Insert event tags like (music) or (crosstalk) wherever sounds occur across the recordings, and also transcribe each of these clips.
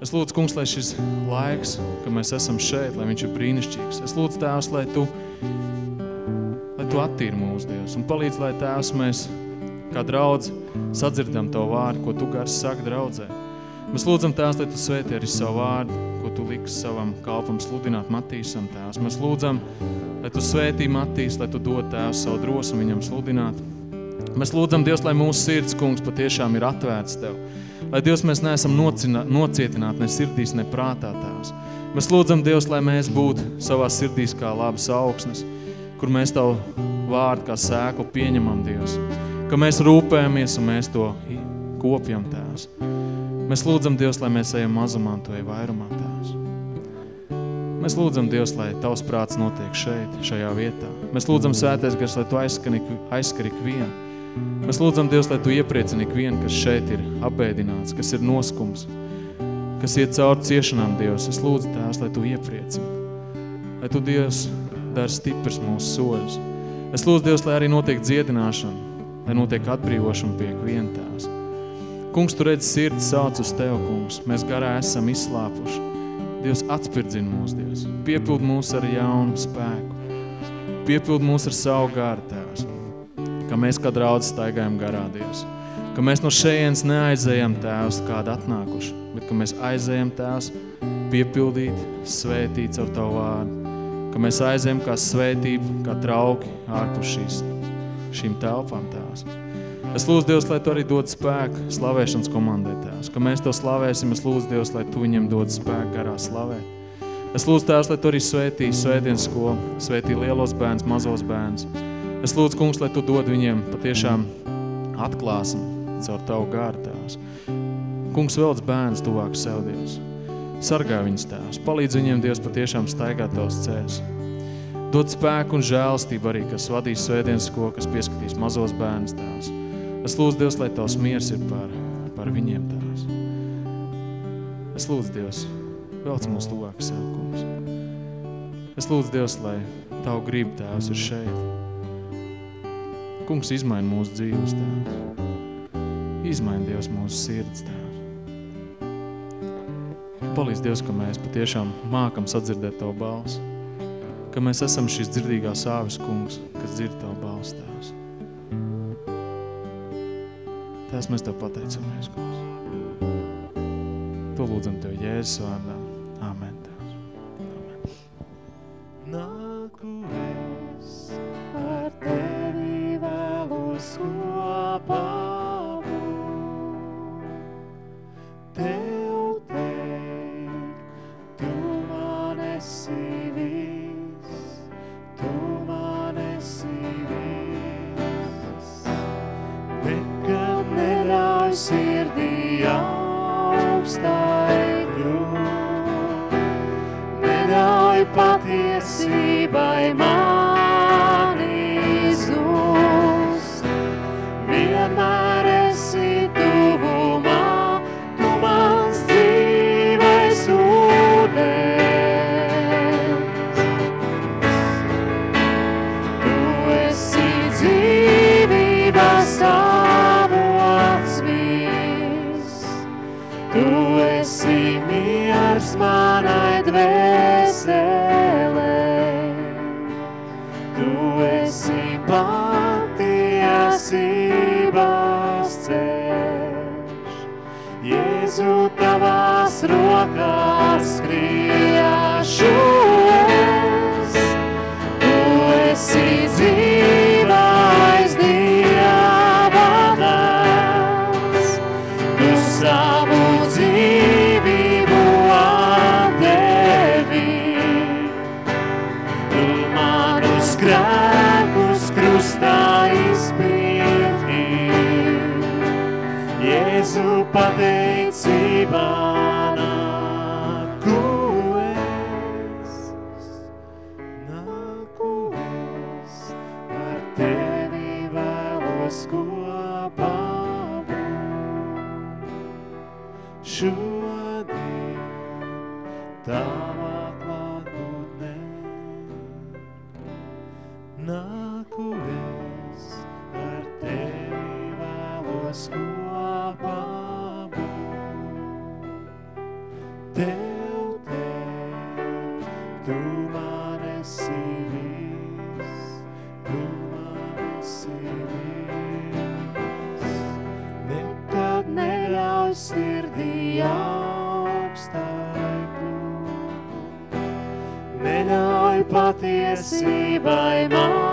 Es lūdzu, kungs, lai šis laiks, ka mēs esam šeit, lai viņš ir brīnišķīgs. Es lūdzu, Tēvs, lai tu, lai tu attīri mūsu Dievs un palīdz, lai Tēvs mēs kā draudz sadzirdam Tavu vārdu, ko Tu gars saka draudzē. Mēs lūdzam Tēvs, lai Tu svētī arī savu vārdu, ko Tu liks savam kalpam sludināt Matīsam, Tēvs. Mēs lūdzam, lai Tu svētī Matīs, lai Tu dod Tēvs savu drosmu viņam sludināt. Mēs lūdzam, Dievs, lai mūsu sirds, kungs, patiešām ir atvērts Tev Lai Dievs mēs neesam nocietināti ne sirdīs, ne prātā, Tēvs. Mēs lūdzam Dievs, lai mēs būtu savā sirdīs kā labas augsnes, kur mēs Tavu vārdu kā sēklu pieņemam, Dievs. Ka mēs rūpējamies un mēs to kopjam, Tēvs. Mēs lūdzam Dievs, lai mēs ejam mazumā to ej vairumā, Tēvs. Mēs lūdzam Dievs, lai Tavs prāts notiek šeit, šajā vietā. Mēs lūdzam Svētais Gars, lai Tu aizskar ikvienu. Mēs lūdzam, Dievs, lai Tu iepriecini ikvienu, kas šeit ir apbēdināts, kas ir noskums, kas iet cauri ciešanām, Dievs. Es lūdzu, Tēvs, lai Tu iepriecini. Lai Tu, Dievs, dari stiprs mūsu soļus. Es lūdzu, Dievs, lai arī notiek dziedināšana, lai notiek atbrīvošana pie ikviena Tēvs. Kungs, Tu redzi sirdi sauc uz Tev, kungs. Mēs garā esam izslāpuši. Dievs, atspirdzina mūs, Dievs. Piepild mūs ar jaunu spēku. Piepild mūs ar savu gāru, Tēvs ka mēs kā draudz staigājam garā, Dievs. Ka mēs no šejienes neaizējam, Tēvs, kādu atnākuši, bet ka mēs aizējam, Tēvs, piepildīt, svētīt caur Tavu vārdu. Ka mēs aizējam kā svētību, kā trauki ārpus šīs, šīm telpām, Tēvs. Es lūdzu, Dievs, lai Tu arī dod spēku slavēšanas komandai, Tēvs. Ka mēs to slavēsim, es lūdzu, Dievs, lai Tu viņiem dod spēku garā slavēt. Es lūdzu, Tēvs, lai Tu arī svētī svētdienas skolu, svētī lielos bērns, mazos bērns. Es lūdzu, kungs, lai tu dod viņiem patiešām atklāsmi caur tavu gāru, tēvs. Kungs, velc bērns tuvāk sev, Dievs. Sargā viņus, tēvs. Palīdz viņiem, Dievs, patiešām staigāt tavs ceļus. Dod spēku un žēlstību arī, kas vadīs svētdienas skolu, kas pieskatīs mazos bērnus, tēvs. Es lūdzu, Dievs, lai tavs miers ir par, par viņiem, tēvs. Es lūdzu, Dievs, velc mūs tuvāk sev, kungs. Es lūdzu, Dievs, lai tavu gribu, tēvs, ir šeit kungs izmaina mūsu dzīves, Tēvs. Izmaina Dievs mūsu sirds, Tēvs. Palīdz Dievs, ka mēs patiešām mākam sadzirdēt Tavu balsi. Ka mēs esam šīs dzirdīgās āvis, kungs, kas dzird Tavu balsi, Tēvs. Tēvs, mēs Tev pateicamies, kungs. To lūdzam Tev Jēzus vārdā. Sirdī augstai kļūt, neļauj patiesībai mani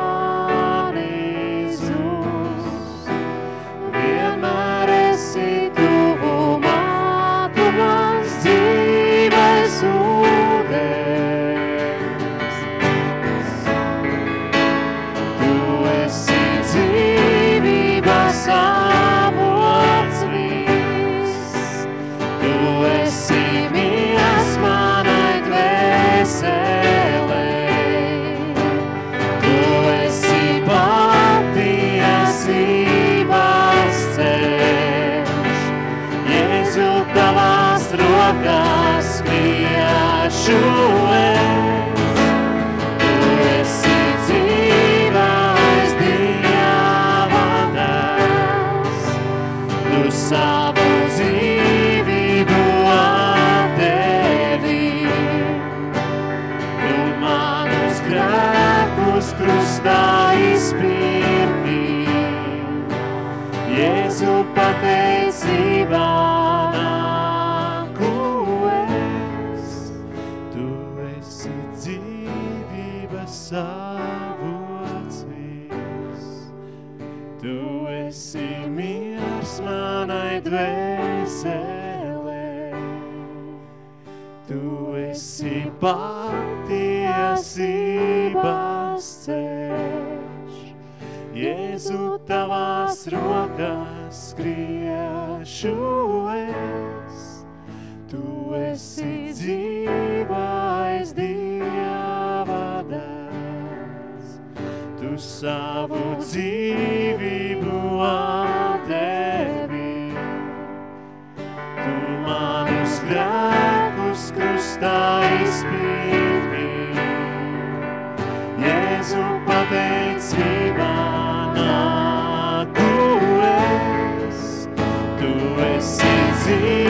patiesības ceļš. Jēzu tavās rokās skriešu es. Tu esi dzīvais Dieva dēls. Tu savu dzīvību atdevi. Tu manus grēkus krustā esi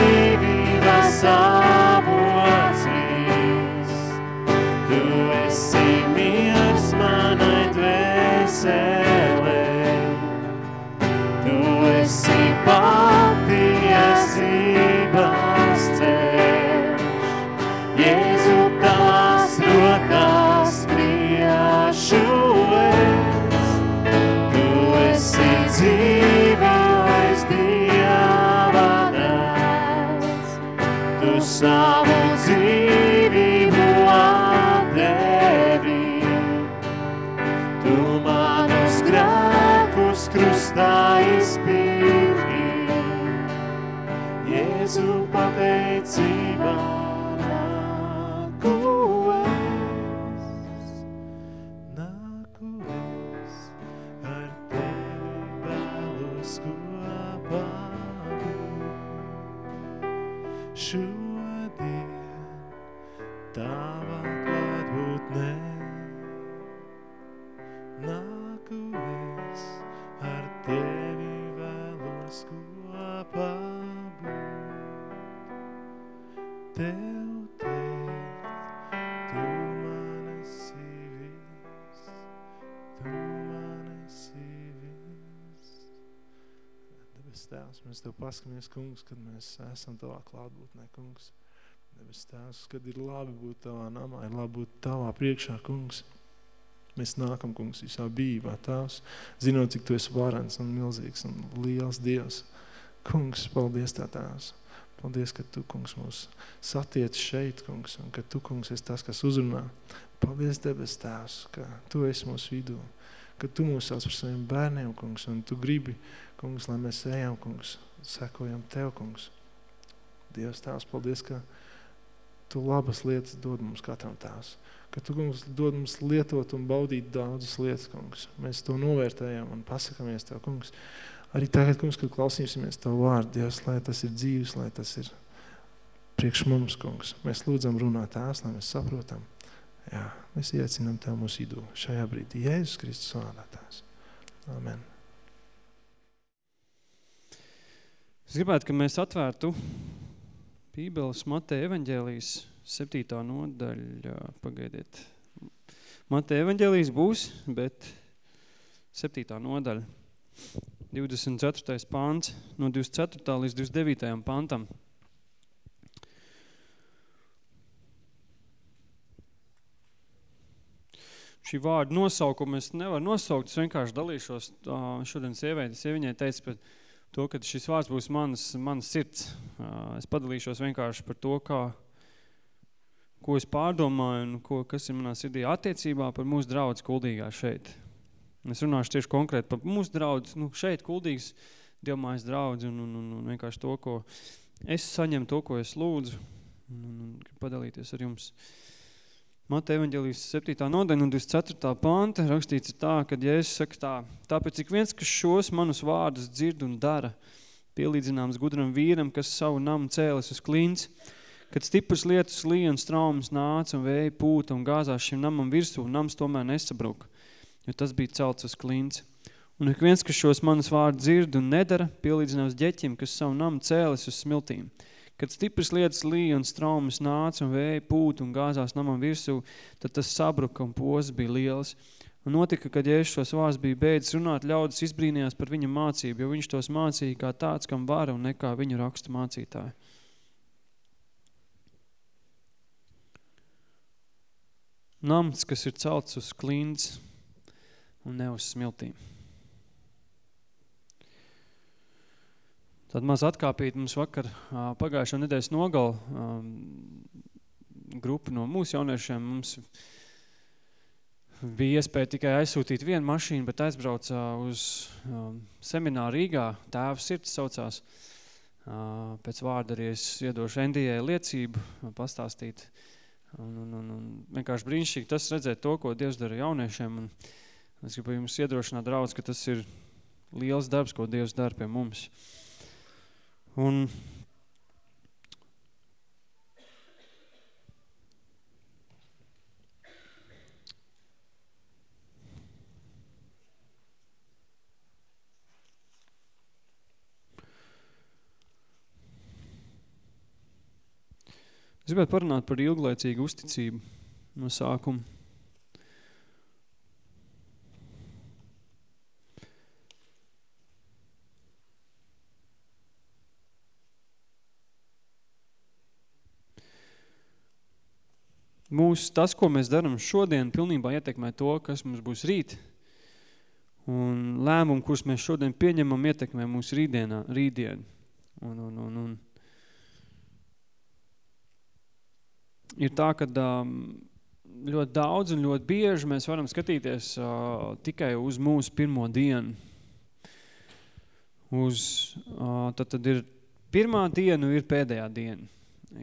tavā klātbūtnē nāku es, ar tevi vēlos kopā būt. Tev teikt, tu man esi viss, tu man esi viss. Debes Tēvs, mēs Tev paskamies, kungs, kad mēs esam Tavā klātbūtnē, kungs. Debes Tēvs, kad ir labi būt Tavā namā, ir labi būt Tavā priekšā, kungs. Mēs nākam, kungs, visā bībā, Tēvs, zinot, cik Tu esi varens un milzīgs un liels Dievs. Kungs, paldies Tā, Tēvs. Paldies, ka Tu, kungs, mūs satiec šeit, kungs, un ka Tu, kungs, esi tas, kas uzrunā. Paldies, debes Tēvs, ka Tu esi mūsu vidū, ka Tu mūs sauc par saviem bērniem, kungs, un Tu gribi, kungs, lai mēs ejam, kungs, sekojam Tev, kungs. Dievs Tēvs, paldies, ka Tu labas lietas dod mums katram Tēvs, ka Tu, kungs, dod mums lietot un baudīt daudzas lietas, kungs. Mēs to novērtējam un pasakamies Tev, kungs. Arī tagad, kungs, kad klausīsimies Tavu vārdu, Dievs, lai tas ir dzīves, lai tas ir priekš mums, kungs. Mēs lūdzam runāt tās, lai mēs saprotam. Jā, mēs iecinām Tev mūsu idū šajā brīdī. Jēzus Kristus vārdā tās. Amen. Es gribētu, ka mēs atvērtu Bībeles Mateja evaņģēlijas septītā nodaļa, pagaidiet. Mateja evaņģēlijas būs, bet septītā nodaļa, 24. pāns, no 24. līdz 29. pantam. šī vārda nosaukumu es nevaru nosaukt, es vienkārši dalīšos šodien sievieti. Sieviņai teica par to, ka šis vārds būs manas, manas sirds. Es padalīšos vienkārši par to, kā, ko es pārdomāju un ko, kas ir manā sirdī attiecībā par mūsu draudz kuldīgā šeit. Es runāšu tieši konkrēti par mūsu draudz, nu, šeit kuldīgs dievmājas draudz un, un, un, un vienkārši to, ko es saņemu, to, ko es lūdzu un, un, un padalīties ar jums. Uh, Mateja evaņģelijas 7. nodaļa un 24. panta rakstīts tā, kad Jēzus saka tā, tāpēc ik viens, kas šos manus vārdus dzird un dara, pielīdzināms gudram vīram, kas savu namu cēlis uz klints, kad stiprs lietus lija un straumas nāca un vēja pūta un gāzās šim namam virsū, nams tomēr nesabruka, jo tas bija celts uz klints. Un ik viens, kas šos manus vārdus dzird un nedara, pielīdzināms ģeķim, kas savu namu cēlis uz smiltīm. Kad stipras lietas līja un straumes nāca un vēja pūt un gāzās namam virsū, tad tas sabruka un pozas bija liels. Un notika, kad Jēzus šos vārds bija beidzis runāt, ļaudis izbrīnījās par viņa mācību, jo viņš tos mācīja kā tāds, kam vara un nekā viņu rakstu mācītāji. Namts, kas ir celts uz klints un ne uz smiltīm. Tad maz atkāpīt mums vakar pagājušo nedēļas nogal grupa no mūsu jauniešiem. Mums bija iespēja tikai aizsūtīt vienu mašīnu, bet aizbrauca uz semināru Rīgā. Tēvs sirds saucās. Pēc vārda arī es iedošu Endijai liecību pastāstīt. Un, un, un, un vienkārši brīnišķīgi tas redzēt to, ko Dievs dara jauniešiem. Un es gribu jums iedrošināt draudz, ka tas ir liels darbs, ko Dievs dara pie mums. Un Es gribētu parunāt par ilglaicīgu uzticību no sākuma. Mūs, tas, ko mēs darām šodien, pilnībā ietekmē to, kas mums būs rīt. Un lēmumu, kurus mēs šodien pieņemam, ietekmē mūsu rītdienā, rītdienu. Un, un, un, un. Ir tā, ka um, ļoti daudz un ļoti bieži mēs varam skatīties uh, tikai uz mūsu pirmo dienu. Uz, uh, tad, tad ir pirmā diena ir pēdējā diena.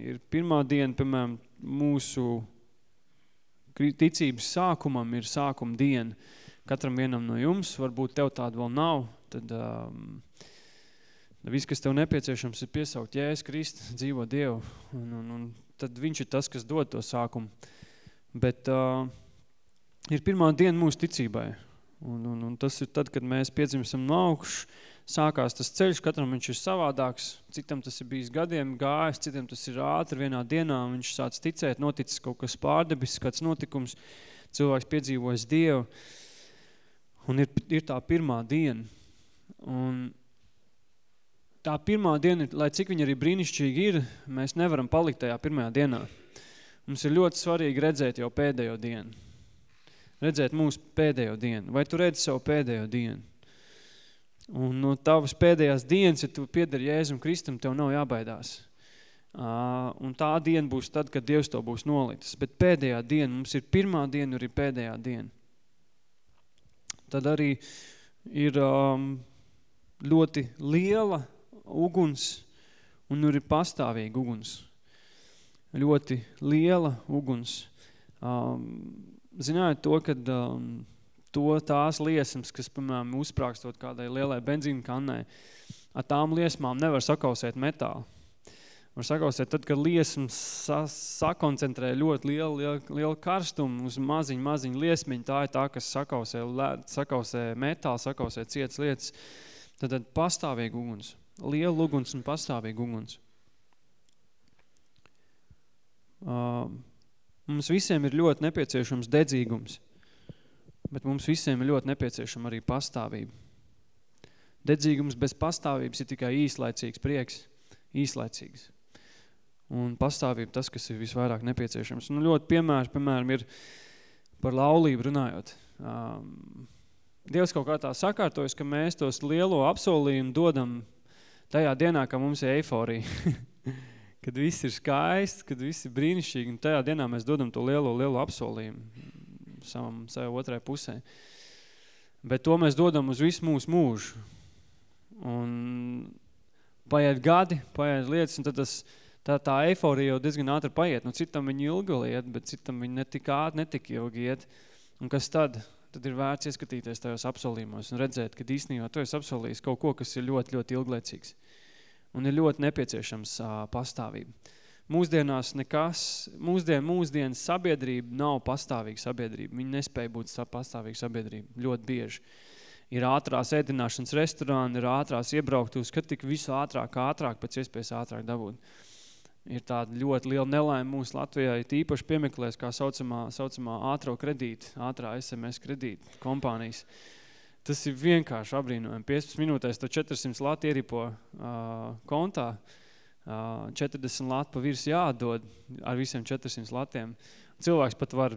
Ir pirmā diena, piemēram, mūsu ticības sākumam ir sākuma diena. Katram vienam no jums, varbūt tev tāda vēl nav, tad um, viss, kas tev nepieciešams, ir piesaukt Jēzus Kristu, dzīvo Dievu, un, un, un tad viņš ir tas, kas dod to sākumu. Bet uh, ir pirmā diena mūsu ticībai, un, un, un tas ir tad, kad mēs piedzimstam no augšu, sākās tas ceļš, katram viņš ir savādāks, citam tas ir bijis gadiem gājis, citam tas ir ātri vienā dienā, viņš sāc ticēt, noticis kaut kas pārdebis, kāds notikums, cilvēks piedzīvojas Dievu, un ir, ir tā pirmā diena. Un tā pirmā diena, lai cik viņa arī brīnišķīgi ir, mēs nevaram palikt tajā pirmajā dienā. Mums ir ļoti svarīgi redzēt jau pēdējo dienu. Redzēt mūsu pēdējo dienu. Vai tu redzi savu pēdējo dienu? Un no tavas pēdējās dienas, ja tu piedari Jēzum Kristum, tev nav jābaidās. Uh, un tā diena būs tad, kad Dievs to būs nolicis. Bet pēdējā diena, mums ir pirmā diena, arī pēdējā diena. Tad arī ir um, ļoti liela uguns un ir pastāvīga uguns. Ļoti liela uguns. Um, zinājot to, kad um, to tās liesmas, kas, piemēram, uzprākstot kādai lielai benzīna kannai, ar tām liesmām nevar sakausēt metālu. Var sakausēt tad, kad liesmas sa sakoncentrē ļoti lielu, lielu, lielu karstumu uz maziņu, maziņu liesmiņu, tā ir tā, kas sakausē, sakausē metālu, sakausē cietas lietas, tad, tad pastāvīgi uguns, liela uguns un pastāvīgi uguns. Mums visiem ir ļoti nepieciešams dedzīgums, bet mums visiem ir ļoti nepieciešama arī pastāvība. Dedzīgums bez pastāvības ir tikai īslaicīgs prieks, īslaicīgs. Un pastāvība tas, kas ir visvairāk nepieciešams. Nu, ļoti piemērs, piemēram, ir par laulību runājot. Um, Dievs kaut kā tā sakārtojas, ka mēs tos lielo apsolījumu dodam tajā dienā, ka mums ir eiforija. (laughs) kad viss ir skaists, kad viss ir brīnišķīgi, un tajā dienā mēs dodam to lielo, lielo apsolījumu savam, savai otrai pusē. Bet to mēs dodam uz visu mūsu mūžu. Un paiet gadi, paiet lietas, un tad tas, tā, tā eiforija jau diezgan ātri paiet. Nu, citam viņi ilgi liet, bet citam viņi netik ātri, netik ilgi iet. Un kas tad? tad ir vērts ieskatīties tajos apsolījumos un redzēt, ka īstenībā tu esi apsolījis kaut ko, kas ir ļoti, ļoti ilglaicīgs. Un ir ļoti nepieciešams uh, pastāvība. Mūsdienās nekas, mūsdien, mūsdienas sabiedrība nav pastāvīga sabiedrība. Viņi nespēja būt pastāvīga sabiedrība ļoti bieži. Ir ātrās ēdināšanas restorāni, ir ātrās iebrauktos, kad tik visu ātrāk, ātrāk, pēc iespējas ātrāk dabūt ir tāda ļoti liela nelaime mūsu Latvijā, ir tīpaši piemeklēs, kā saucamā, saucamā ātro kredīti, ātrā SMS kredīti kompānijas. Tas ir vienkārši apbrīnojami. 15 minūtēs to 400 lati ieripo uh, kontā, uh, 40 lati pa virs jāatdod ar visiem 400 latiem. Cilvēks pat var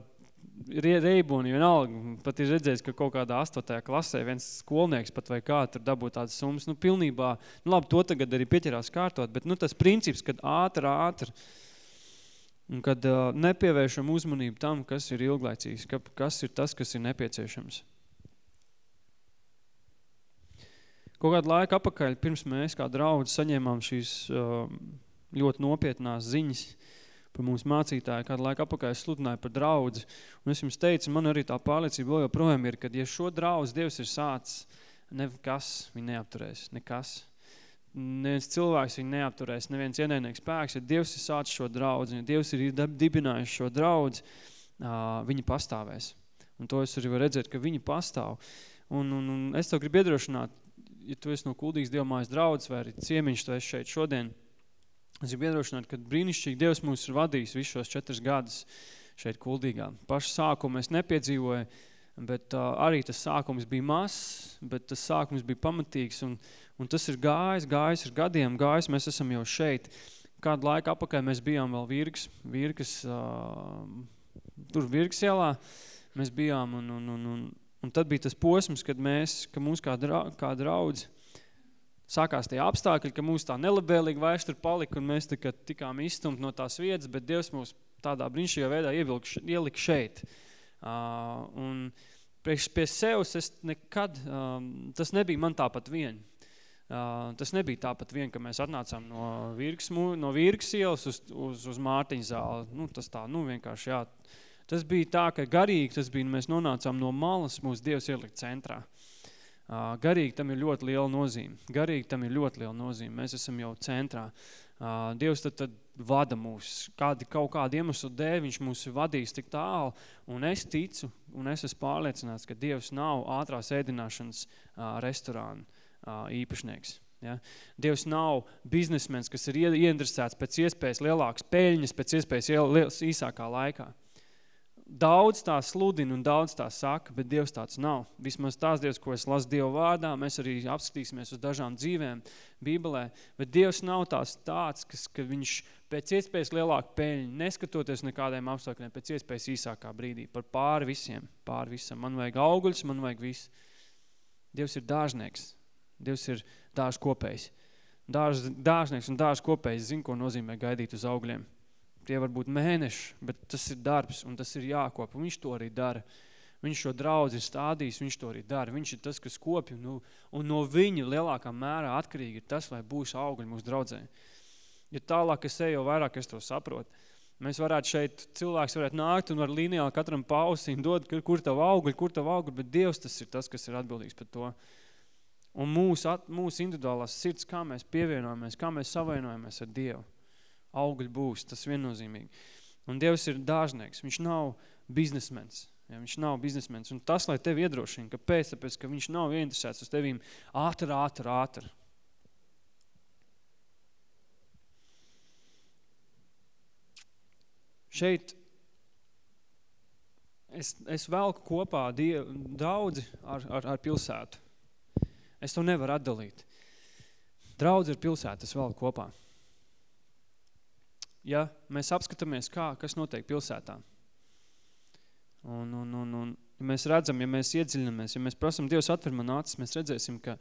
reibuni vienalga, pat ir redzējis, ka kaut kādā astotajā klasē viens skolnieks pat vai kā tur dabū tādas summas, nu pilnībā, nu labi, to tagad arī pieķerās kārtot, bet nu tas princips, kad ātri, ātri, un kad uh, nepievēršam uzmanību tam, kas ir ilglaicīgs, ka, kas ir tas, kas ir nepieciešams. Kaut kādu laiku apakaļ, pirms mēs kā draudzi saņēmām šīs uh, ļoti nopietnās ziņas, par mūsu mācītāju, kādu laiku apakaļ es sludināju par draudzi. Un es jums teicu, man arī tā pārliecība vēl joprojām ir, ka ja šo draudzi Dievs ir sācis, nekas viņu neapturēs, nekas. Neviens cilvēks viņu neapturēs, neviens ienaidnieks spēks, ja Dievs ir sācis šo draudzi, ja Dievs ir dibinājis šo draudzi, viņi pastāvēs. Un to es arī varu redzēt, ka viņi pastāv. Un, un, un es tev gribu iedrošināt, ja tu esi no kuldīgas Dievmājas draudzes vai arī ciemiņš, tu esi šeit šodien – Es gribu iedrošināt, ka brīnišķīgi Dievs mūs ir vadījis visus šos četrus gadus šeit kuldīgā. Pašu sākumu es nepiedzīvoju, bet uh, arī tas sākums bija mazs, bet tas sākums bija pamatīgs, un, un tas ir gājis, gājis ar gadiem, gājis, mēs esam jau šeit. Kādu laiku apakaļ mēs bijām vēl virgas, virgas uh, tur virgas ielā, mēs bijām, un, un, un, un, un tad bija tas posms, kad mēs, ka mūs kā, dra, kā draudzi, sākās tie apstākļi, ka mūs tā nelabēlīgi vairs tur palika un mēs tika, tikām izstumt no tās vietas, bet Dievs mūs tādā brīnišķīgā veidā ievilk, ielika šeit. Uh, un priekš pie sevs es nekad, um, tas nebija man tāpat vien. Uh, tas nebija tāpat vien, ka mēs atnācām no Virgas, no Virgas ielas uz, uz, uz Mārtiņa zāli. Nu, tas tā, nu vienkārši, jā. Tas bija tā, ka garīgi tas bija, mēs nonācām no malas, mūsu Dievs ielikt centrā. Garīgi tam ir ļoti liela nozīme. Garīgi tam ir ļoti liela nozīme. Mēs esam jau centrā. Dievs tad, tad vada mūs. Kādi, kaut kādu iemeslu dēļ viņš mūs vadīs tik tālu. Un es ticu, un es esmu pārliecināts, ka Dievs nav ātrās ēdināšanas restorāna īpašnieks. Ja? Dievs nav biznesmens, kas ir ieinteresēts pēc iespējas lielākas peļņas, pēc iespējas īsākā laikā daudz tā sludina un daudz tā saka, bet Dievs tāds nav. Vismaz tās Dievs, ko es lasu Dievu vārdā, mēs arī apskatīsimies uz dažām dzīvēm Bībelē, bet Dievs nav tās tāds, kas, ka viņš pēc iespējas lielāku peļņu, neskatoties nekādiem apstākļiem, pēc iespējas īsākā brīdī, par pāri visiem, pāri visam. Man vajag auguļus, man vajag visu. Dievs ir dāžnieks, Dievs ir dāžs kopējs. Dāž, dāžnieks un dāžs kopējs zina, ko nozīmē gaidīt uz augļiem tie var būt mēneši, bet tas ir darbs un tas ir jākop. Un viņš to arī dara. Viņš šo draudzi ir stādījis, viņš to arī dara. Viņš ir tas, kas kopja, nu, un no viņa lielākā mērā atkarīgi ir tas, vai būs augļi mūsu draudzē. Ja tālāk es eju, vairāk es to saprotu. Mēs varētu šeit, cilvēks varētu nākt un ar līnijāli katram pausīm dod, kur tavu augļi, kur tavu augļi, bet Dievs tas ir tas, kas ir atbildīgs par to. Un mūsu, mūsu individuālās sirds, kā mēs pievienojamies, kā mēs savainojamies ar Dievu augļi būs, tas viennozīmīgi. Un Dievs ir dāžnieks, viņš nav biznesmens. Ja, viņš nav biznesmens. Un tas, lai tevi iedrošina, kāpēc? Tāpēc, ka viņš nav ieinteresēts uz tevīm ātri, ātri, ātri. Šeit es, es velku kopā die, daudzi ar, ar, ar pilsētu. Es to nevaru atdalīt. Draudz ir pilsēta, es velku kopā. Ja mēs apskatāmies, kā, kas notiek pilsētā, un, un, un, un ja mēs redzam, ja mēs iedziļinamies, ja mēs prasam, Dievs atver man acis, mēs redzēsim, ka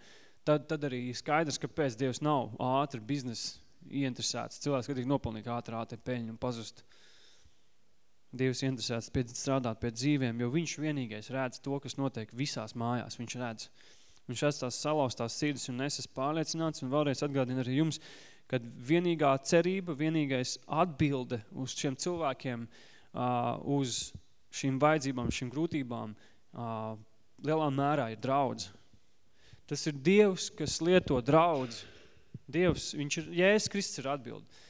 tad, tad arī skaidrs, kāpēc Dievs nav ātri biznesa ieinteresēts. Cilvēks, kad ir nopelnīgi ātri, ātri peļņu un pazust. Dievs interesēts pie, strādāt pie dzīvēm, jo viņš vienīgais redz to, kas notiek visās mājās. Viņš redz. Viņš redz tās salauztās sirdis un es esmu pārliecināts un vēlreiz atgādinu arī jums, kad vienīgā cerība, vienīgais atbilde uz šiem cilvēkiem, uz šīm vajadzībām, šīm grūtībām, lielā mērā ir draudz. Tas ir Dievs, kas lieto draudz. Dievs, viņš ir, Jēzus Kristus ir atbildi.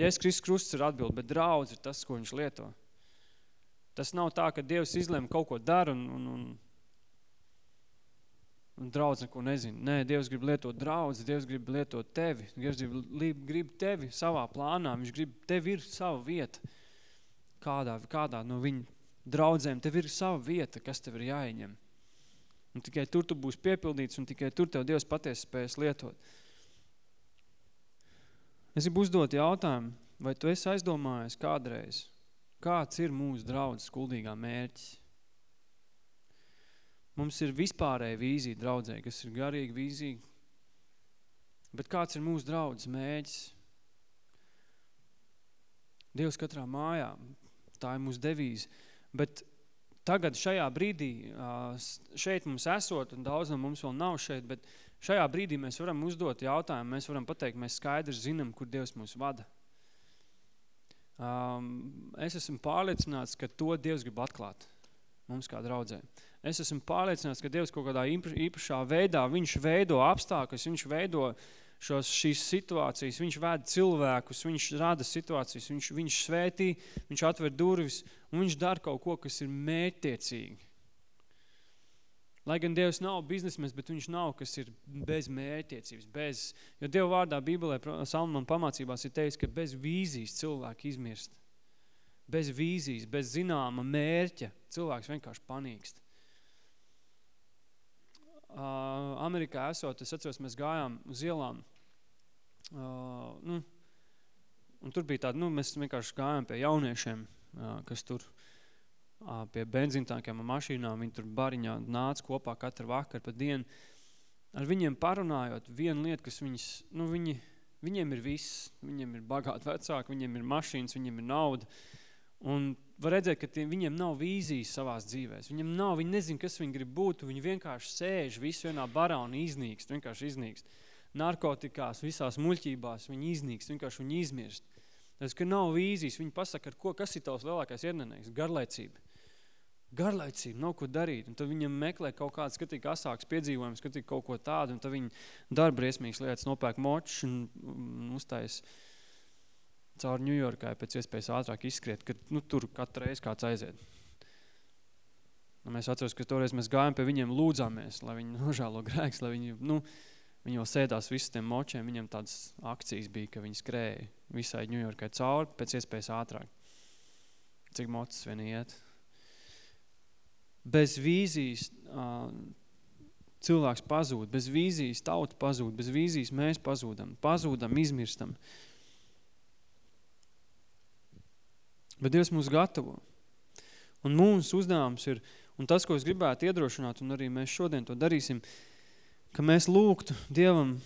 Jēzus Kristus krusts ir atbildi, bet draudz ir tas, ko viņš lieto. Tas nav tā, ka Dievs izlēma kaut ko dara un, un, un, un draudz neko nezina. Nē, Dievs grib lietot draudz, Dievs grib lietot tevi. Dievs grib, grib tevi savā plānā. Viņš grib, tev ir sava vieta. Kādā, kādā no viņa draudzēm, tev ir sava vieta, kas tev ir jāieņem. Un tikai tur tu būsi piepildīts un tikai tur tev Dievs patiesi spējas lietot. Es gribu uzdot jautājumu, vai tu esi aizdomājies kādreiz, kāds ir mūsu draudzes skuldīgā mērķis. Mums ir vispārēja vīzija draudzē, kas ir garīga vīzija, bet kāds ir mūsu draudzes mērķis? Dievs katrā mājā, tā ir mūsu devīze, bet tagad šajā brīdī, šeit mums esot, un daudz no mums vēl nav šeit, bet šajā brīdī mēs varam uzdot jautājumu, mēs varam pateikt, mēs skaidri zinām, kur Dievs mūs vada. Es esmu pārliecināts, ka to Dievs grib atklāt mums kā draudzē. Es esmu pārliecināts, ka Dievs kaut kādā īpašā veidā, viņš veido apstākļus, viņš veido šos, šīs situācijas, viņš vēd cilvēkus, viņš rada situācijas, viņš, viņš svētī, viņš atver durvis un viņš dara kaut ko, kas ir mērķtiecīgi. Lai gan Dievs nav biznesmens, bet viņš nav, kas ir bez mērķtiecības, bez, jo Dieva vārdā Bībelē, Salman pamācībās ir teicis, ka bez vīzijas cilvēki izmirst. Bez vīzijas, bez zināma mērķa cilvēks vienkārši panīkst. Uh, Amerikā esot, es atceros, mēs gājām uz ielām, uh, nu, un tur bija tāda, nu, mēs vienkārši gājām pie jauniešiem, uh, kas tur pie benzīntākiem mašīnām, viņi tur bariņā nāca kopā katru vakaru pa dienu. Ar viņiem parunājot, viena lieta, kas viņas, nu viņi, viņiem ir viss, viņiem ir bagāti vecāki, viņiem ir mašīnas, viņiem ir nauda. Un var redzēt, ka tie, viņiem nav vīzijas savās dzīvēs. Viņiem nav, viņi nezin, kas viņi grib būt, viņi vienkārši sēž visu vienā barā un iznīkst, vienkārši iznīkst. Narkotikās, visās muļķībās viņi iznīkst, vienkārši viņi izmirst. Tas, ka nav vīzijas, viņi pasaka, ar ko, kas ir tavs lielākais iedenējs? Garlaicība garlaicība, nav ko darīt. Un tad viņam meklē kaut kāds skatīgi asāks piedzīvojums, skatīgi kaut ko tādu, un tad viņi dara briesmīgas lietas, nopērk močs un, un uztais caur Ņujorkai pēc iespējas ātrāk izskriet, ka nu, tur katru reizi kāds aiziet. Un mēs atceros, ka toreiz mēs gājām pie viņiem lūdzāmies, lai viņi (laughs) nožēlo grēks, lai viņi, nu, viņi jau sēdās visu tiem močiem, viņiem tādas akcijas bija, ka viņi skrēja visai Ņujorkai cauri pēc iespējas ātrāk. Cik mocis vien iet bez vīzijas cilvēks pazūd, bez vīzijas tauta pazūd, bez vīzijas mēs pazūdam, pazūdam, izmirstam. Bet Dievs mūs gatavo. Un mūsu uzdevums ir, un tas, ko es gribētu iedrošināt, un arī mēs šodien to darīsim, ka mēs lūgtu Dievam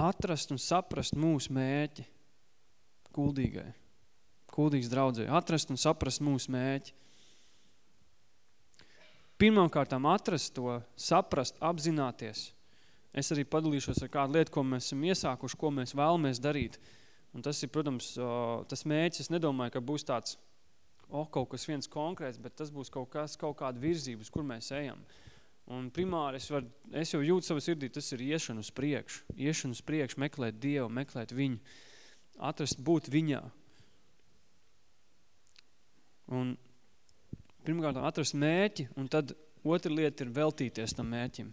atrast un saprast mūsu mēķi kuldīgai, kuldīgas draudzē, atrast un saprast mūsu mēķi pirmkārtām atrast to, saprast, apzināties. Es arī padalīšos ar kādu lietu, ko mēs esam iesākuši, ko mēs vēlamies darīt. Un tas ir, protams, tas mēģis, es nedomāju, ka būs tāds, oh, kaut kas viens konkrēts, bet tas būs kaut kas, kaut kāda virzības, kur mēs ejam. Un primāri es, var, es jau jūtu savu sirdī, tas ir iešana uz priekšu. Iešana uz priekšu, meklēt Dievu, meklēt viņu, atrast būt viņā. Un pirmkārt atrast mērķi, un tad otra lieta ir veltīties tam mērķim.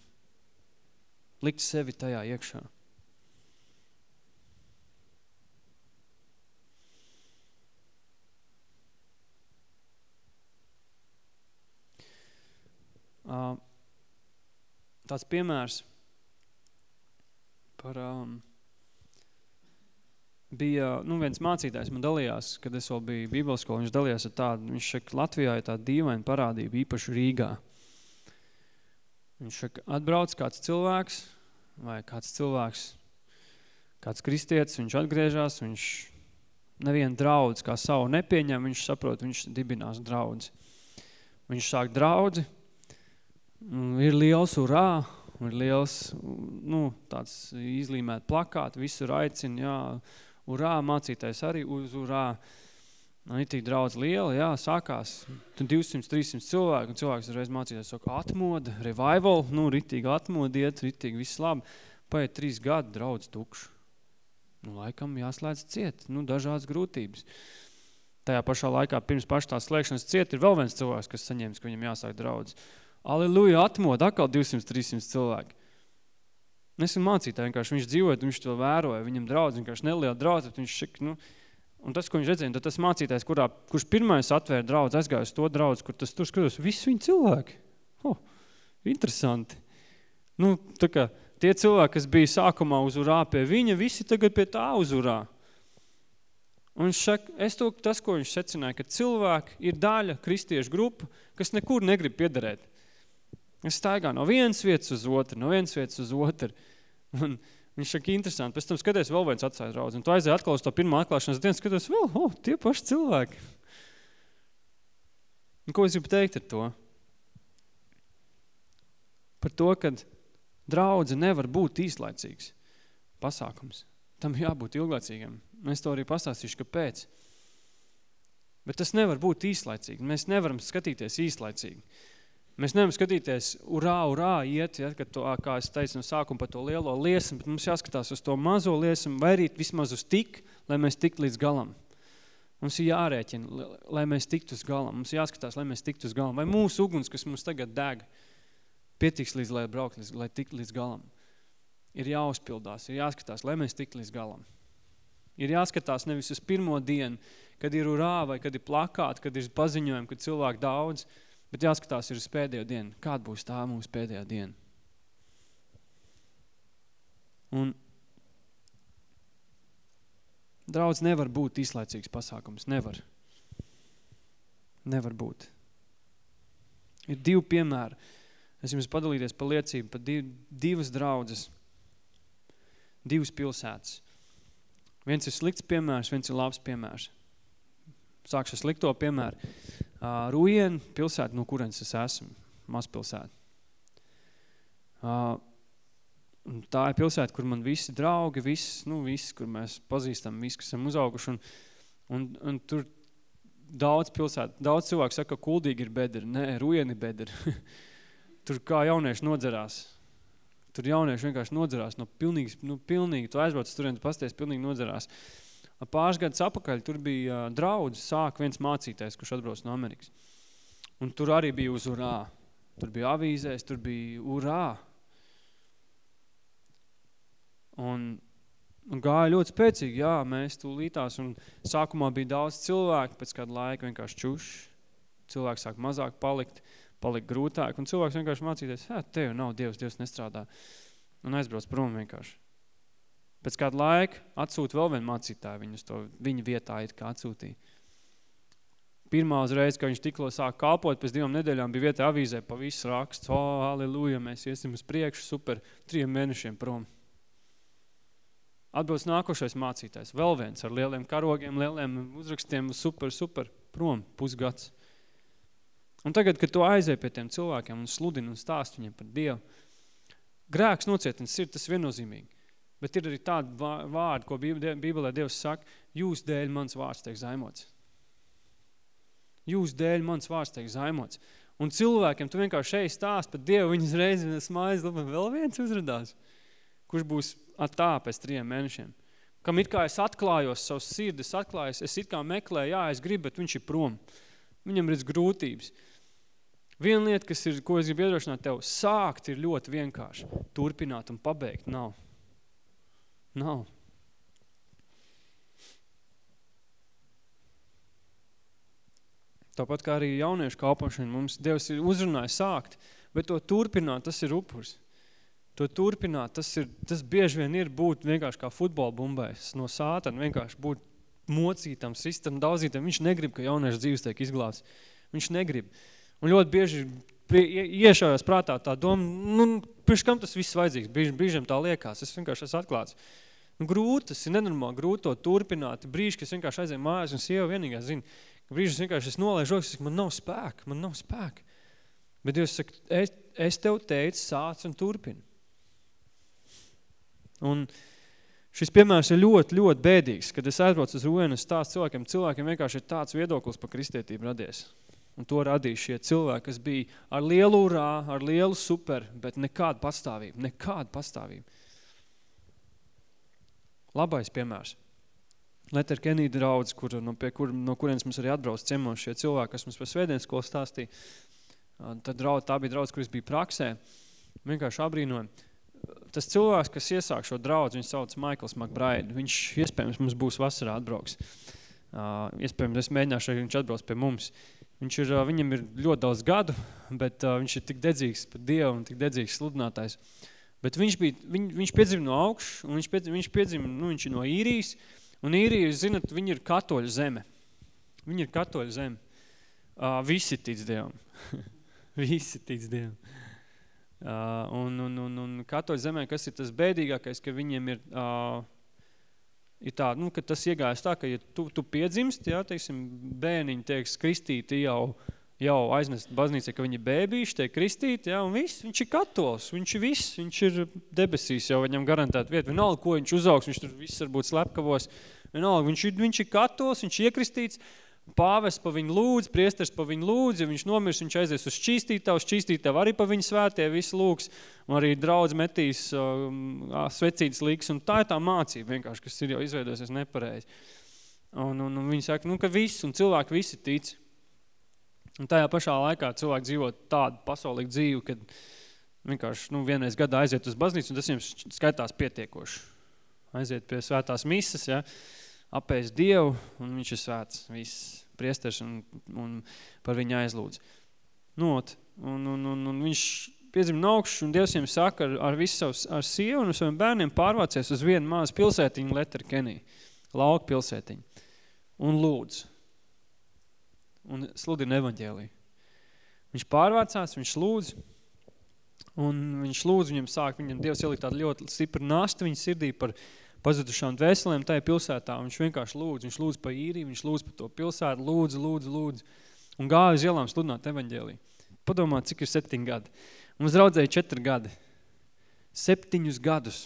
Likt sevi tajā iekšā. Tāds piemērs par... Um, bija, nu, viens mācītājs man dalījās, kad es vēl biju bībelskola, viņš dalījās ar tādu, viņš šeit Latvijā ir tāda dīvaina parādība, īpaši Rīgā. Viņš šeit atbrauc kāds cilvēks, vai kāds cilvēks, kāds kristietis, viņš atgriežās, viņš nevienu draudz kā savu nepieņem, viņš saprot, viņš dibinās draudzi. Viņš sāk draudzi, ir liels urā, ir liels, nu, tāds izlīmēt plakāti, visur aicina, jā, urā, mācītājs arī uz urā. Nu, ir tik draudz liela, jā, sākās 200-300 cilvēku, un cilvēks uzreiz mācītājs saka, atmoda, revival, nu, ritīgi atmodiet, ritīgi viss labi. Paiet trīs gadi, draudz tukšu. Nu, laikam jāslēdz ciet, nu, dažādas grūtības. Tajā pašā laikā, pirms paša tās slēgšanas ciet, ir vēl viens cilvēks, kas saņems, ka viņam jāsāk draudz. Aleluja, atmoda, atkal 200-300 cilvēki. Nesmu mācītāji, vienkārši viņš dzīvoja, viņš to vēroja, viņam draudz, vienkārši neliela draudz, bet viņš šik, nu, un tas, ko viņš redzēja, tad tas mācītājs, kurā, kurš pirmais atvēra draudz, aizgāja uz to draudz, kur tas tur skatos, visi viņi cilvēki. Oh, interesanti. Nu, tā kā tie cilvēki, kas bija sākumā uzurā pie viņa, visi tagad pie tā uzurā. Un viņš saka, es to, tas, ko viņš secināja, ka cilvēki ir daļa kristiešu grupa, kas nekur negrib piederēt. Es staigā no vienas vietas uz otru, no vienas vietas uz otru. Un viņš saka, interesanti. Pēc tam skaties, vēl viens atstāja draudz. Un tu aizēji atkal uz to pirmo atklāšanas dienu, skaties, vēl, oh, tie paši cilvēki. Un ko es gribu teikt ar to? Par to, ka draudze nevar būt īslaicīgs pasākums. Tam jābūt ilglaicīgam. Es to arī pastāstīšu, kāpēc. Bet tas nevar būt īslaicīgi. Mēs nevaram skatīties īslaicīgi. Mēs nevaram skatīties, urā, urā, iet, ja, kad to, kā es teicu no sākuma par to lielo liesmu, bet mums jāskatās uz to mazo liesmu, vai arī vismaz uz tik, lai mēs tiktu līdz galam. Mums ir jārēķina, lai mēs tiktu uz galam. Mums jāskatās, lai mēs tiktu uz galam. Vai mūsu uguns, kas mums tagad deg, pietiks līdz, lai braukt, līdz, lai tiktu līdz galam. Ir jāuzpildās, ir jāskatās, lai mēs tiktu līdz galam. Ir jāskatās nevis uz pirmo dienu, kad ir urā vai kad ir plakāti, kad ir paziņojumi, kad cilvēki daudz, Bet jāskatās ir uz pēdējo dienu. Kāda būs tā mūsu pēdējā diena? Un draudz nevar būt izlaicīgs pasākums. Nevar. Nevar būt. Ir divi piemēri. Es jums padalīties pa liecību par div, divas draudzes. Divas pilsētas. Viens ir slikts piemērs, viens ir labs piemērs. Sākšu slikto piemēru. Uh, Ruien, pilsēta, no kurienes es esmu, mazpilsēta. Uh, tā ir pilsēta, kur man visi draugi, viss, nu, viss, kur mēs pazīstam, visi, kas esam uzauguši, un, un, un tur daudz pilsētu, daudz cilvēku saka, ka kuldīgi ir bedri. Nē, Ruieni bedri. (laughs) tur kā jaunieši nodzerās. Tur jaunieši vienkārši nodzerās no pilnīgas, nu, pilnīgi, tu aizbrauc turien, tu pasties, pilnīgi nodzerās. Uh, Pāris gadus apakaļ tur bija draudz, sāk viens mācītājs, kurš atbrauc no Amerikas. Un tur arī bija uz urā. Tur bija avīzēs, tur bija urā. Un, un gāja ļoti spēcīgi, jā, mēs tūlītās. Un sākumā bija daudz cilvēku, pēc kāda laika vienkārši čuši. Cilvēki sāk mazāk palikt, palikt grūtāk. Un cilvēks vienkārši mācīties, jā, tev nav Dievs, Dievs nestrādā. Un aizbrauc prom vienkārši. Pēc kāda laika atsūta vēl vienu mācītāju viņu to viņa vietā it kā atsūtīja. Pirmā uzreiz, kad viņš tiklo sāk kalpot, pēc divām nedēļām bija vietā avīzē pa visu raksts, o, oh, aleluja, mēs iesim uz priekšu, super, trim mēnešiem prom. Atbilst nākošais mācītājs, vēl viens ar lieliem karogiem, lieliem uzrakstiem, super, super, prom, pusgads. Un tagad, kad tu aizēj pie tiem cilvēkiem un sludini un stāst viņiem par Dievu, grēks nocietins ir tas viennozīmīgi. Bet ir arī tādi vārdi, ko Bībelē Dievs saka, jūs dēļ mans vārds tiek zaimots. Jūs dēļ mans vārds tiek zaimots. Un cilvēkiem tu vienkārši šeit stāst par Dievu, viņas reizi smaiz, labi, vēl viens uzradās, kurš būs tā pēc trijiem mēnešiem. Kam it kā es atklājos savus sirdis, atklājos, es it kā meklēju, jā, es gribu, bet viņš ir prom. Viņam redz grūtības. Viena lieta, kas ir, ko es gribu iedrošināt tev, sākt ir ļoti vienkārši. Turpināt un pabeigt nav. Nav. Tāpat kā arī jauniešu kalpošana, mums Dievs ir uzrunājis sākt. Bet to turpināt, tas ir upurs. To turpināt, tas, ir, tas bieži vien ir būt vienkārši kā futbola bumbais no sātana, vienkārši būt mocītam, sistam, daudzītam. Viņš negrib, ka jauniešu dzīves tiek izglābts. Viņš negrib. Un ļoti bieži iešājās prātā tā doma, nu, priekš kam tas viss vajadzīgs? Brīž, brīžiem tā liekas, es vienkārši esmu atklāts. Nu, grūti, tas ir nenormāli grūti to turpināt. Brīži, kad es vienkārši aizēju mājās un sieva vienīgā zina, ka brīži es vienkārši es nolaižu rokas, man nav spēka, man nav spēka. Bet Dievs saka, es, es tev teicu, sāc un turpini. Un šis piemērs ir ļoti, ļoti bēdīgs, kad es aizbraucu uz Rujenu, stāstu cilvēkiem, cilvēkiem vienkārši ir tāds viedoklis par kristietību radies. Un to radīja šie cilvēki, kas bija ar lielu urā, ar lielu super, bet nekādu pastāvību, nekādu pastāvību. Labais piemērs. Letter Kenny draudz, kur, no, pie kur, no kurienes mums arī atbrauc ciemos šie cilvēki, kas mums par svētdienas skolu stāstīja. Tad draudz, tā bija draudz, kuris bija praksē. Vienkārši abrīnoja. Tas cilvēks, kas iesāk šo draudz, viņš sauc Michaels McBride. Viņš iespējams mums būs vasarā atbrauks. Uh, iespējams, es mēģināšu, ka viņš atbrauc pie mums. Viņš ir, viņam ir ļoti daudz gadu, bet uh, viņš ir tik dedzīgs par Dievu un tik dedzīgs sludinātājs. Bet viņš, bija, viņ, viņš piedzima no augšas, un viņš, piedzima, viņš piedzima, nu, viņš ir no īrijas, un īrija, zinat, viņi ir katoļu zeme. Viņi ir katoļu zeme. Uh, visi tic Dievam. (laughs) visi tic Dievam. Uh, un, un, un, un katoļu zemē, kas ir tas bēdīgākais, ka viņiem ir, uh, ir tā, nu, ka tas iegājas tā, ka ja tu, tu piedzimst, jā, teiksim, bērniņi tiek kristīti jau, jau aiznest baznīcā, ka viņi bēbīši tiek kristīti, jā, un viss, viņš ir katols, viņš ir viss, viņš ir debesīs jau, viņam garantēt vietu, vienalga, ko viņš uzaugs, viņš tur viss varbūt slepkavos, vienalga, viņš ir, viņš ir katols, viņš iekristīts, Pāvests pa viņu lūdz, priesters pa viņu lūdz, ja viņš nomirs, viņš aizies uz šķīstītavu, šķīstītavu arī pa viņu svētie, visu lūgs, un arī draudz metīs um, svecītas liks, un tā ir tā mācība vienkārši, kas ir jau izveidosies nepareizi. Un, un, un viņi saka, nu, ka viss, un cilvēki visi tic. Un tajā pašā laikā cilvēki dzīvo tādu pasaulīgu dzīvi, kad vienkārši, nu, vienreiz gadā aiziet uz baznīcu, un tas jums skaitās pietiekoši. Aiziet pie svētās misas, ja, apēst Dievu, un viņš ir svēts, viss priesters un, un par viņu aizlūdz. Not, un, un, un, un viņš piedzim no augšas, un Dievs viņam saka ar, ar visu savus, ar sievu un saviem bērniem pārvācies uz vienu mazu pilsētiņu Letterkenī, lauku pilsētiņu, un lūdz, un sludina evaņģēliju. Viņš pārvācās, viņš lūdz, un viņš lūdz viņam sāk, viņam Dievs ielikt tādu ļoti stipru nastu viņa sirdī par pazudušām dvēselēm tajā pilsētā. Viņš vienkārši lūdz, viņš lūdz pa īriju, viņš lūdz pa to pilsētu, lūdz, lūdz, lūdz. Un gāja uz ielām sludināt evaņģēliju. Padomā, cik ir septiņi gadi. Mums draudzēja četri gadi. Septiņus gadus.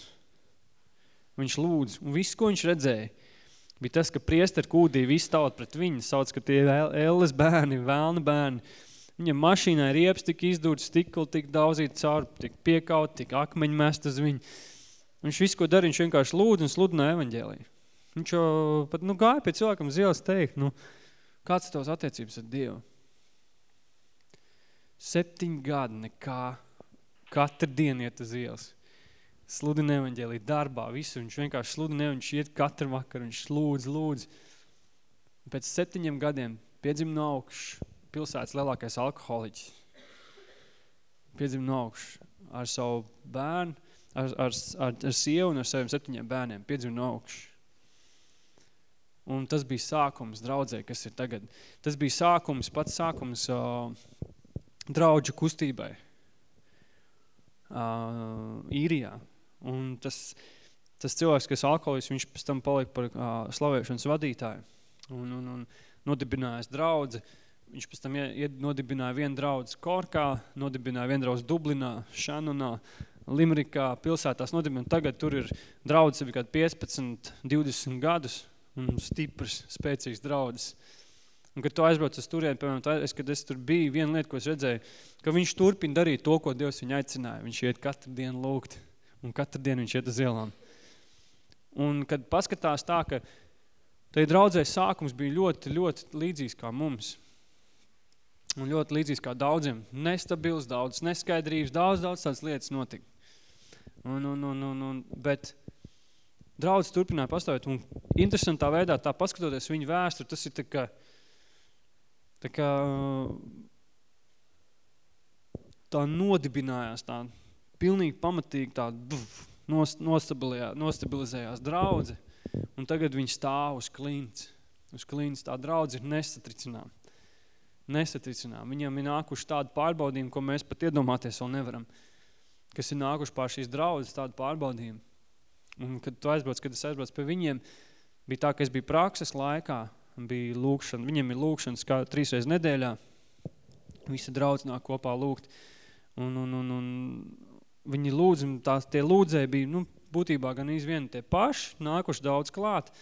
Viņš lūdz. Un viss, ko viņš redzēja, bija tas, ka priesteri kūdīja visu taut pret viņu. Sauc, ka tie elles bērni, vēlna bērni. Viņam mašīnā rieps tik izdūt, stikli tik daudzīt caur, tik piekaut, tik akmeņi mest uz viņu. Viņš visu, ko darīja, viņš vienkārši lūdz un sludināja evaņģēliju. Viņš jau pat nu, gāja pie cilvēkam uz ielas teikt, nu, kāds ir tavs attiecības ar Dievu? Septiņi gadi nekā, katru dienu iet uz ielas. Sludina evaņģēliju darbā, visu. Viņš vienkārši sludina, viņš iet katru vakaru, viņš lūdz, lūdz. Pēc septiņiem gadiem piedzim no augšas pilsētas lielākais alkoholiķis. Piedzim no augšas ar savu bērnu, ar, ar, ar, ar sievu un ar saviem septiņiem bērniem, piedzim no augšu. Un tas bija sākums draudzē, kas ir tagad. Tas bija sākums, pats sākums uh, draudžu kustībai uh, īrijā. Un tas, tas cilvēks, kas alkoholis, viņš pēc tam palika par uh, slavēšanas vadītāju. Un, un, un nodibinājās draudzi. Viņš pēc tam ied, nodibināja vienu draudzi Korkā, nodibināja vienu draudzi Dublinā, Šanunā, Limrikā pilsētās nodibina. Tagad tur ir draudzes jau kādi 15, 20 gadus un stiprs, spēcīgs draudzes. Un, kad tu aizbrauc uz turieni, piemēram, tā, es, kad es tur biju, viena lieta, ko es redzēju, ka viņš turpina darīt to, ko Dievs viņu aicināja. Viņš iet katru dienu lūgt, un katru dienu viņš iet uz ielām. Un, kad paskatās tā, ka tai draudzē sākums bija ļoti, ļoti līdzīgs kā mums – un ļoti līdzīgs kā daudziem. Nestabils, daudz neskaidrības, daudz, daudz tādas lietas notika. Un, un, un, un, un, bet draudz turpināja pastāvēt. Un interesantā veidā, tā paskatoties viņu vēsturi, tas ir tā kā, tā kā tā nodibinājās, tā pilnīgi pamatīgi tā nostabilizējās draudze, un tagad viņi stāv uz klints. Uz klints tā draudze ir nesatricinām. Nesatricinām. Viņam ir nākuši tādi pārbaudījumi, ko mēs pat iedomāties vēl nevaram. Kas ir nākuši pār šīs draudzes tādu pārbaudījumu. Un kad tu aizbrauc, kad es aizbrauc pie viņiem, bija tā, ka es biju prakses laikā, bija lūkšana. Viņiem ir lūkšanas kā trīsreiz nedēļā. Visi draudz nāk kopā lūgt. Un, un, un, un viņi lūdz, un tās, tie lūdzēji bija, nu, būtībā gan izvieni tie paši, nākuši daudz klāt.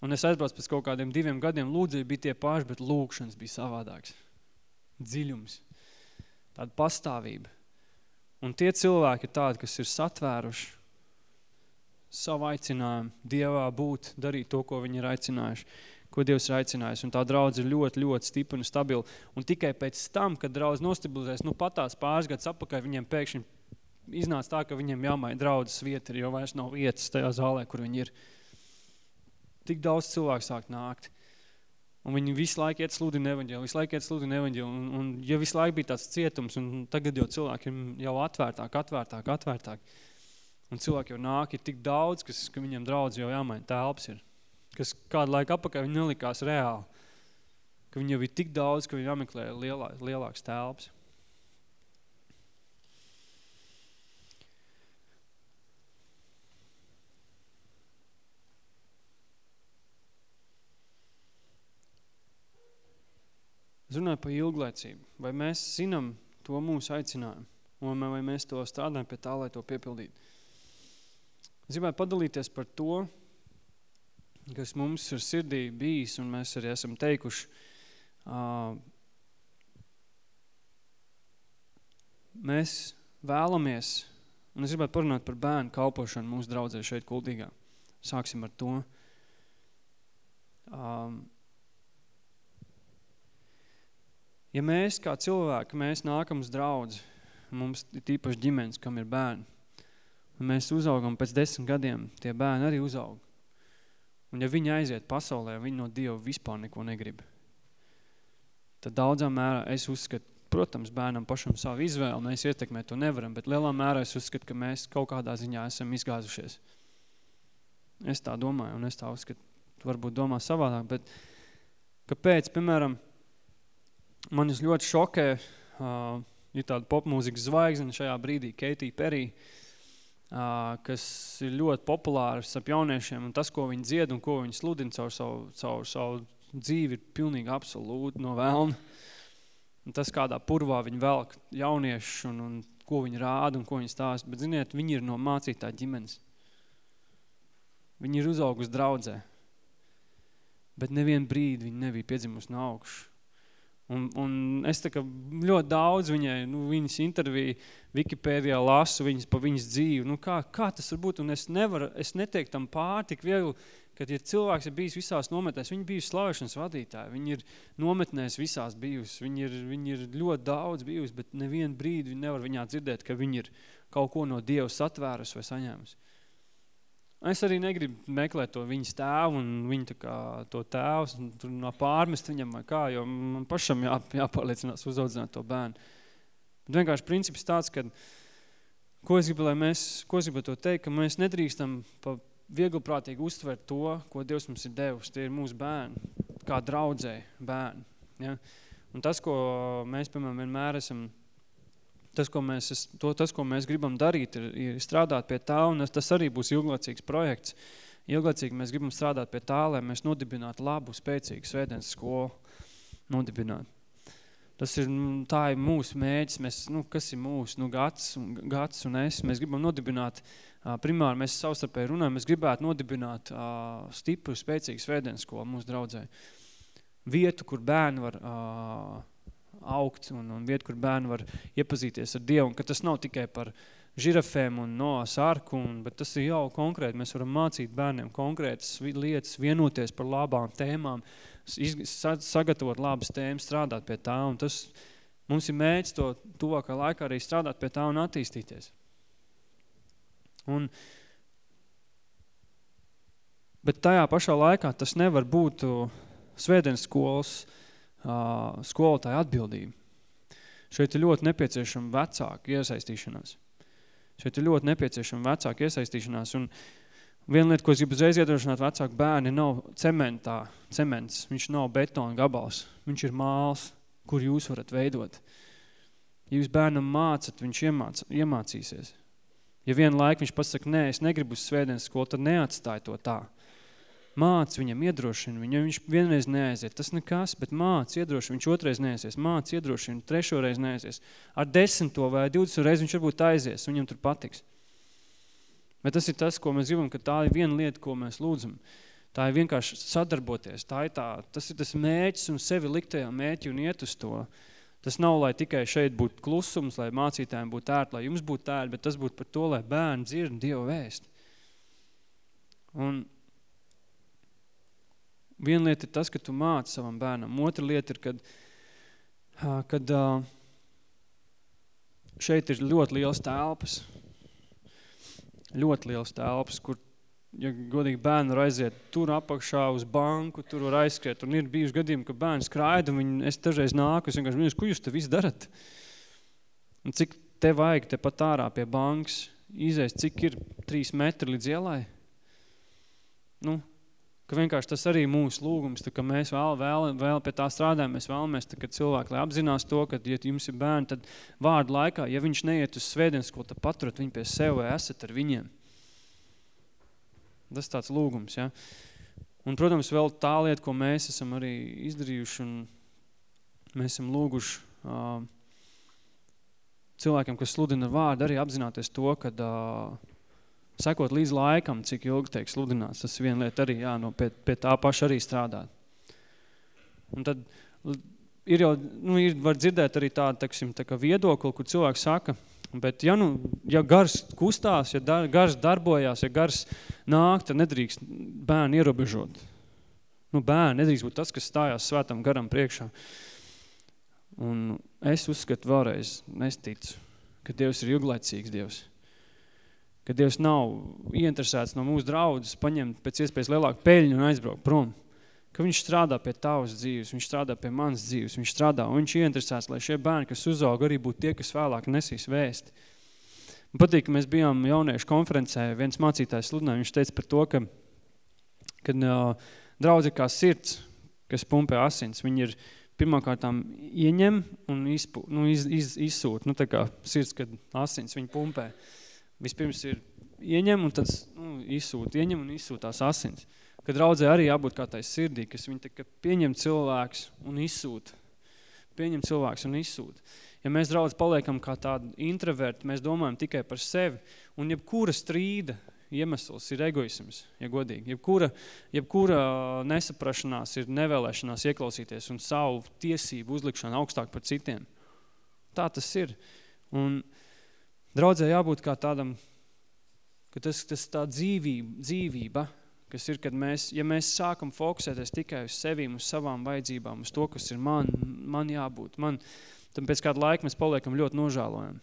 Un es aizbraucu pēc kaut kādiem diviem gadiem, lūdzēji bija tie paši, bet lūkšanas bija savādāks. Dziļums. Tāda pastāvība. Un tie cilvēki ir tādi, kas ir satvēruši savu aicinājumu Dievā būt, darīt to, ko viņi ir aicinājuši, ko Dievs ir aicinājis. Un tā draudz ir ļoti, ļoti stipra un stabila. Un tikai pēc tam, kad draudz nostabilizēs, nu patās pāris gadus apakaļ, viņiem pēkšņi iznāca tā, ka viņiem jāmaina draudzes vieta, jo vairs nav vietas tajā zālē, kur viņi ir. Tik daudz cilvēku sāk nākt. Un viņi visu laiku iet sludina evaņģēlu, visu laiku iet sludina evaņģēlu. Un, un ja visu laiku bija tāds cietums, un tagad jau cilvēki ir jau atvērtāk, atvērtāk, atvērtāk. Un cilvēki jau nāk, ir tik daudz, kas, ka viņiem draudz jau jāmaina telps ir. Kas kādu laiku apakaļ viņi nelikās reāli. Ka viņi jau ir tik daudz, ka viņi jāmeklē lielā, lielāks telps. Es runāju par ilglaicību. Vai mēs zinām to mūsu aicinājumu? Un vai mēs to strādājam pie tā, lai to piepildītu? Es gribētu padalīties par to, kas mums ir sirdī bijis, un mēs arī esam teikuši, uh, mēs vēlamies, un es gribētu parunāt par bērnu kalpošanu mūsu draudzē šeit kuldīgā. Sāksim ar to. Um, Ja mēs kā cilvēki, mēs nākam uz draudzi, mums ir tīpaši ģimenes, kam ir bērni, un mēs uzaugam pēc desmit gadiem, tie bērni arī uzaug. Un ja viņi aiziet pasaulē, viņi no Dieva vispār neko negrib, tad daudzā mērā es uzskatu, protams, bērnam pašam savu izvēlu, mēs ietekmēt to nevaram, bet lielā mērā es uzskatu, ka mēs kaut kādā ziņā esam izgāzušies. Es tā domāju, un es tā uzskatu, tu varbūt domā savādāk, bet kāpēc, piemēram, man jūs ļoti šokē, uh, ir tāda popmūzikas zvaigzne šajā brīdī, Katy Perry, uh, kas ir ļoti populāra starp jauniešiem, un tas, ko viņi dzied un ko viņi sludina caur savu, caur savu dzīvi, ir pilnīgi absolūti no vēlna. Un tas, kādā purvā viņi velk jauniešus un, un ko viņi rāda un ko viņi stāsta, bet ziniet, viņi ir no mācītā ģimenes. Viņi ir uzaugus draudzē, bet nevienu brīdi viņi nebija piedzimusi no augšu. Un, un es tā kā ļoti daudz viņai, nu, viņas interviju Wikipēdijā lasu viņas pa viņas dzīvi. Nu, kā, kā tas var būt? Un es nevaru, es neteiktu tam pār tik viegli, kad ir cilvēks ir bijis visās nometnēs, viņi bijusi slavēšanas vadītāji, viņi ir nometnēs visās bijusi, viņi ir, viņi ir ļoti daudz bijusi, bet nevienu brīdi viņi nevar viņā dzirdēt, ka viņi ir kaut ko no Dieva satvērus vai saņēmusi. Es arī negribu meklēt to viņas tēvu un viņu tā kā to tēvus un tur no pārmest viņam vai kā, jo man pašam jā, jāpārliecinās uzaudzināt to bērnu. Bet vienkārši princips tāds, ka, ko es gribu, lai mēs, ko es gribu to teikt, ka mēs nedrīkstam pa viegliprātīgi uztvert to, ko Dievs mums ir devis. Tie ir mūsu bērni, kā draudzēji bērni. Ja? Un tas, ko mēs, piemēram, vienmēr esam tas, ko mēs, to, tas, ko mēs gribam darīt, ir, ir strādāt pie tā, un tas arī būs ilglaicīgs projekts. Ilglaicīgi mēs gribam strādāt pie tā, lai mēs nodibinātu labu, spēcīgu svētdienas skolu. Nodibināt. Tas ir, tā ir mūsu mēģis, mēs, nu, kas ir mūsu, nu, gads gads un es, mēs gribam nodibināt, primāri mēs savstarpēji runājam, mēs gribētu nodibināt stipru, spēcīgu svētdienas skolu mūsu draudzē. Vietu, kur bērni var augt un, un vietu, kur bērni var iepazīties ar Dievu, un ka tas nav tikai par žirafēm un Noas arku, un, bet tas ir jau konkrēti, mēs varam mācīt bērniem konkrētas lietas, vienoties par labām tēmām, sagatavot labas tēmas, strādāt pie tā, un tas mums ir mēģis to tuvākā laikā arī strādāt pie tā un attīstīties. Un, bet tajā pašā laikā tas nevar būt svētdienas skolas uh, skolotāja atbildība. Šeit ir ļoti nepieciešama vecāka iesaistīšanās. Šeit ir ļoti nepieciešama vecāka iesaistīšanās. Un viena lieta, ko es gribu uzreiz iedrošināt vecāku bērni, nav cementā, cements. Viņš nav betona gabals. Viņš ir māls, kur jūs varat veidot. Ja jūs bērnam mācat, viņš iemāc, iemācīsies. Ja vienu laiku viņš pasaka, nē, es negribu uz svētdienas skolu, tad neatstāj to tā. Māc viņam, iedrošina viņu, viņš vienreiz neaiziet, tas nekas, bet māc, iedrošina, viņš otrais neaizies, māc, iedrošina, trešoreiz neaizies. Ar desmito vai 20 reizi viņš varbūt aizies, viņam tur patiks. Bet tas ir tas, ko mēs gribam, ka tā ir viena lieta, ko mēs lūdzam. Tā ir vienkārši sadarboties, tā ir tā, tas ir tas mēķis un sevi liktajā mēķi un iet uz to. Tas nav, lai tikai šeit būtu klusums, lai mācītājiem būtu ērt, lai jums būtu ērt, bet tas būtu par to, lai bērni dzird Dievu vēst. Un viena lieta ir tas, ka tu māci savam bērnam. Otra lieta ir, kad, kad šeit ir ļoti liels telpas. Ļoti liels telpas, kur ja godīgi bērni var aiziet tur apakšā uz banku, tur var aizskriet. Un ir bijuši gadījumi, ka bērni skraida, un viņi, es dažreiz nāku, es vienkārši minus, ko jūs te visu darat? Un cik te vajag te pat ārā pie bankas izēst, cik ir trīs metri līdz ielai? Nu, ka vienkārši tas arī mūsu lūgums, tā, ka mēs vēl, vēl, vēl pie tā strādājam, mēs vēlamies, tā, ka cilvēki, lai apzinās to, ka, ja jums ir bērni, tad vārdu laikā, ja viņš neiet uz svētdienas skolu, tad paturot viņu pie sev vai esat ar viņiem. Tas tāds lūgums, ja. Un, protams, vēl tā lieta, ko mēs esam arī izdarījuši, un mēs esam lūguši uh, cilvēkiem, kas sludina vārdu, arī apzināties to, ka uh, sekot līdz laikam, cik ilgi tiek sludināts, tas viena lieta arī, jā, no pie, pie tā paša arī strādāt. Un tad ir jau, nu, ir, var dzirdēt arī tādu, teksim, tā kā viedokli, kur cilvēks saka, Bet ja, nu, ja gars kustās, ja dar, gars darbojās, ja gars nāk, tad nedrīkst bērni ierobežot. Nu, bērni nedrīkst būt tas, kas stājās svētam garam priekšā. Un es uzskatu vēlreiz, es ticu, ka Dievs ir ilglaicīgs Dievs. Ka Dievs nav ieinteresēts no mūsu draudzes paņemt pēc iespējas lielāku peļņu un aizbraukt prom ka viņš strādā pie tavas dzīves, viņš strādā pie manas dzīves, viņš strādā un viņš ieinteresēts, lai šie bērni, kas uzaug, arī būtu tie, kas vēlāk nesīs vēsti. Man patīk, ka mēs bijām jauniešu konferencē, viens mācītājs sludināja, viņš teica par to, ka, kad uh, draudz ir kā sirds, kas pumpē asins, viņi ir pirmkārtām ieņem un izpū, nu, iz, iz, izsūt, nu tā kā sirds, kad asins viņi pumpē. Vispirms ir ieņem un tad nu, izsūt, ieņem un izsūt tās asins ka draudzē arī jābūt kā tai sirdī, kas viņi tā, pieņem cilvēks un izsūta. Pieņem cilvēks un izsūta. Ja mēs draudz paliekam kā tādi introverti, mēs domājam tikai par sevi, un jebkura strīda iemesls ir egoisms, ja godīgi. Jebkura, jebkura nesaprašanās ir nevēlēšanās ieklausīties un savu tiesību uzlikšanu augstāk par citiem. Tā tas ir. Un draudzē jābūt kā tādam, ka tas, tas tā dzīvība, dzīvība kas ir, kad mēs, ja mēs sākam fokusēties tikai uz sevīm, uz savām vajadzībām, uz to, kas ir man, man jābūt, man, tad pēc kāda laika mēs paliekam ļoti nožālojami.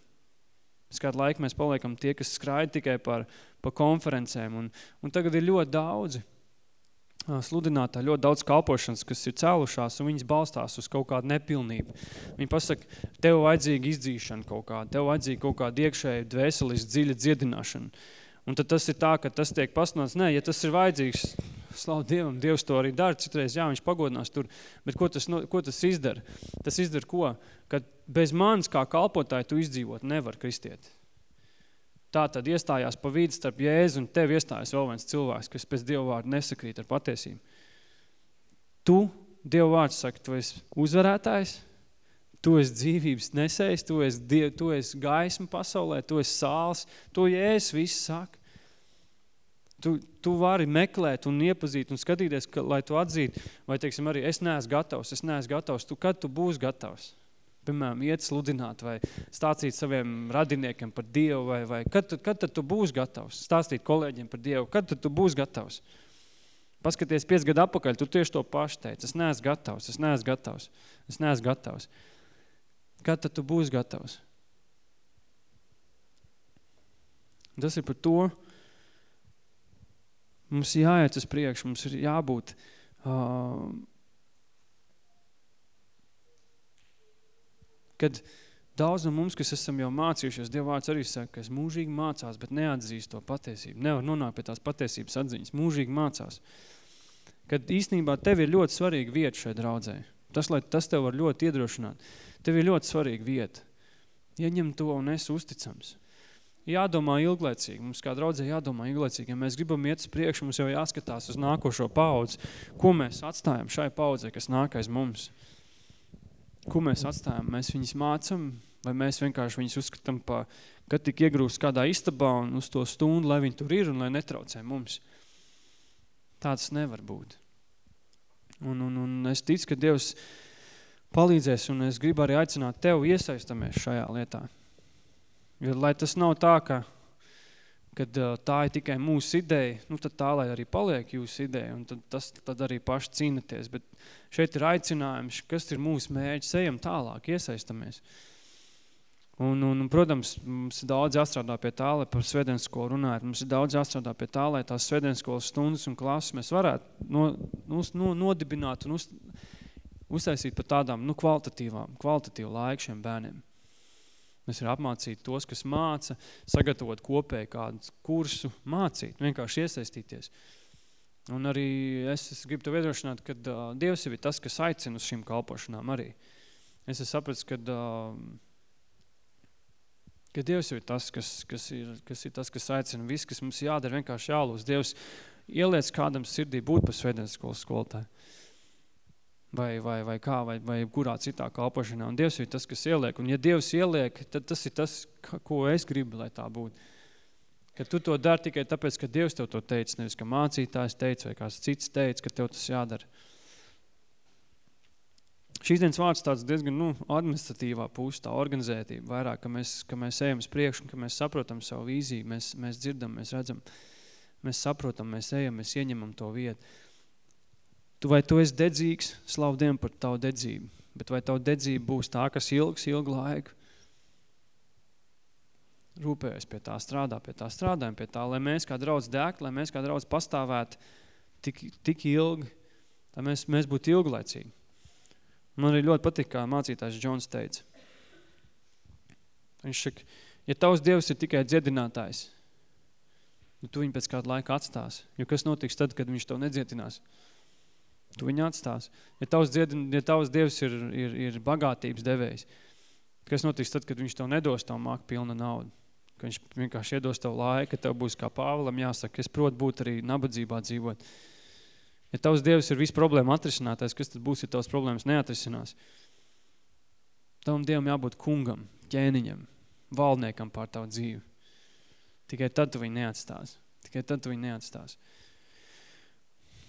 Pēc kāda laika mēs paliekam tie, kas skraida tikai par, par konferencēm, un, un tagad ir ļoti daudzi sludinātā, ļoti daudz kalpošanas, kas ir cēlušās, un viņas balstās uz kaut kādu nepilnību. Viņi pasaka, tev vajadzīga izdzīšana kaut kāda, tev vajadzīga kaut kāda iekšēja dvēselis dziļa dziedināšana. Un tad tas ir tā, ka tas tiek pasludināts. Nē, ja tas ir vajadzīgs, slavu Dievam, Dievs to arī dara, citreiz, jā, viņš pagodinās tur. Bet ko tas, ko tas izdara? Tas izdara ko? Ka bez manis kā kalpotāji tu izdzīvot nevar kristiet. Tā tad iestājās pa vīdi starp Jēzu un tev iestājas vēl viens cilvēks, kas pēc Dieva vārda nesakrīt ar patiesību. Tu, Dieva vārds saka, tu esi uzvarētājs, Tu esi dzīvības nesējs, tu esi, diev, tu esi gaisma pasaulē, tu esi sāls, to Jēzus viss saka. Tu, tu vari meklēt un iepazīt un skatīties, ka, lai tu atzītu, vai, teiksim, arī es neesmu gatavs, es neesmu gatavs, tu, kad tu būsi gatavs? Piemēram, iet sludināt vai stāstīt saviem radiniekiem par Dievu, vai, vai kad, kad tad tu būsi gatavs? Stāstīt kolēģiem par Dievu, kad tad tu būsi gatavs? Paskaties 5 gadu apakaļ, tu tieši to pašu teici, es neesmu gatavs, es neesmu gatavs, es neesmu gatavs. Kad tad tu būsi gatavs? Tas ir par to, mums jāiet uz priekšu, mums ir jābūt uh, kad Daudz no mums, kas esam jau mācījušies, Dieva vārds arī saka, ka es mūžīgi mācās, bet neatzīst to patiesību. Nevar nonākt pie tās patiesības atziņas. Mūžīgi mācās. Kad īstenībā tev ir ļoti svarīga vieta šai draudzē. Tas, lai tas tev var ļoti iedrošināt. Tev ir ļoti svarīga vieta. Ieņem to un esi uzticams. Jādomā ilglaicīgi. Mums kā draudzē jādomā ilglaicīgi. Ja mēs gribam iet uz priekšu, mums jau jāskatās uz nākošo paudzi. Ko mēs atstājam šai paudzē, kas nāk aiz mums? Ko mēs atstājam? Mēs viņus mācam, vai mēs vienkārši viņus uzskatām pa, kad tik iegrūst kādā istabā un uz to stundu, lai viņi tur ir un lai netraucē mums. Tāds nevar būt. Un, un, un es ticu, ka Dievs palīdzēs, un es gribu arī aicināt tev iesaistamies šajā lietā. Jo, lai tas nav tā, ka kad tā ir tikai mūsu ideja, nu tad tā, lai arī paliek jūsu ideja, un tad, tas, tad arī paši cīnaties. Bet šeit ir aicinājums, kas ir mūsu mērķis, ejam tālāk, iesaistamies. Un, un, protams, mums ir daudz jāstrādā pie tā, lai par svētdienas skolu runājot. Mums ir daudz jāstrādā pie tā, lai tās svētdienas skolas stundas un klases mēs varētu no, no, no, nodibināt un uz, uztaisīt par tādām nu, kvalitatīvām, kvalitatīvu laiku šiem bērniem. Mēs ir apmācīt tos, kas māca, sagatavot kopēju kādu kursu, mācīt, vienkārši iesaistīties. Un arī es, es gribu tev iedrošināt, ka uh, Dievs ir tas, kas aicina uz šīm kalpošanām arī. Es esmu sapratis, ka, uh, ka Dievs ir tas, kas, kas, ir, kas ir tas, kas aicina. Viss, kas mums jādara, vienkārši jālūs. Dievs ieliec kādam sirdī būt par svētdienas skolas skolotāju vai, vai, vai kā, vai, vai kurā citā kalpošanā. Un Dievs ir tas, kas ieliek. Un ja Dievs ieliek, tad tas ir tas, ko es gribu, lai tā būtu. Ka tu to dari tikai tāpēc, ka Dievs tev to teica, nevis ka mācītājs teica vai kāds cits teica, ka tev tas jādara. Šīs dienas vārds tāds diezgan nu, administratīvā puse, tā organizētība vairāk, ka mēs, ka mēs ejam uz priekšu, ka mēs saprotam savu vīziju, mēs, mēs dzirdam, mēs redzam, mēs saprotam, mēs ejam, mēs ieņemam to vietu. Tu vai tu esi dedzīgs, slavu Dievu par tavu dedzību, bet vai tavu dedzība būs tā, kas ilgs, ilgu laiku? Rūpējas pie tā, strādā pie tā, strādājam pie tā, lai mēs kā draudz dēkt, lai mēs kā draudz pastāvētu tik, tik ilgi, lai mēs, mēs būtu ilglaicīgi. Man arī ļoti patīk, kā mācītājs Džons teica. Viņš saka, ja tavs Dievs ir tikai dziedinātājs, nu tu viņu pēc kāda laika atstās. Jo kas notiks tad, kad viņš tev nedziedinās? Tu viņu atstās. Ja tavs, dzied, ja tavs Dievs ir, ir, ir bagātības devējs, kas notiks tad, kad viņš tev nedos tavu māku pilna naudu? Ka viņš vienkārši iedos tev laiku, ka tev būs kā Pāvilam jāsaka, es protu būt arī nabadzībā dzīvot. Ja tavs Dievs ir visu problēmu atrisinātais, kas tad būs, ja tavs problēmas neatrisinās? Tavam Dievam jābūt kungam, ķēniņam, valdniekam pār tavu dzīvi. Tikai tad tu viņu neatstās. Tikai tad tu viņu neatstās.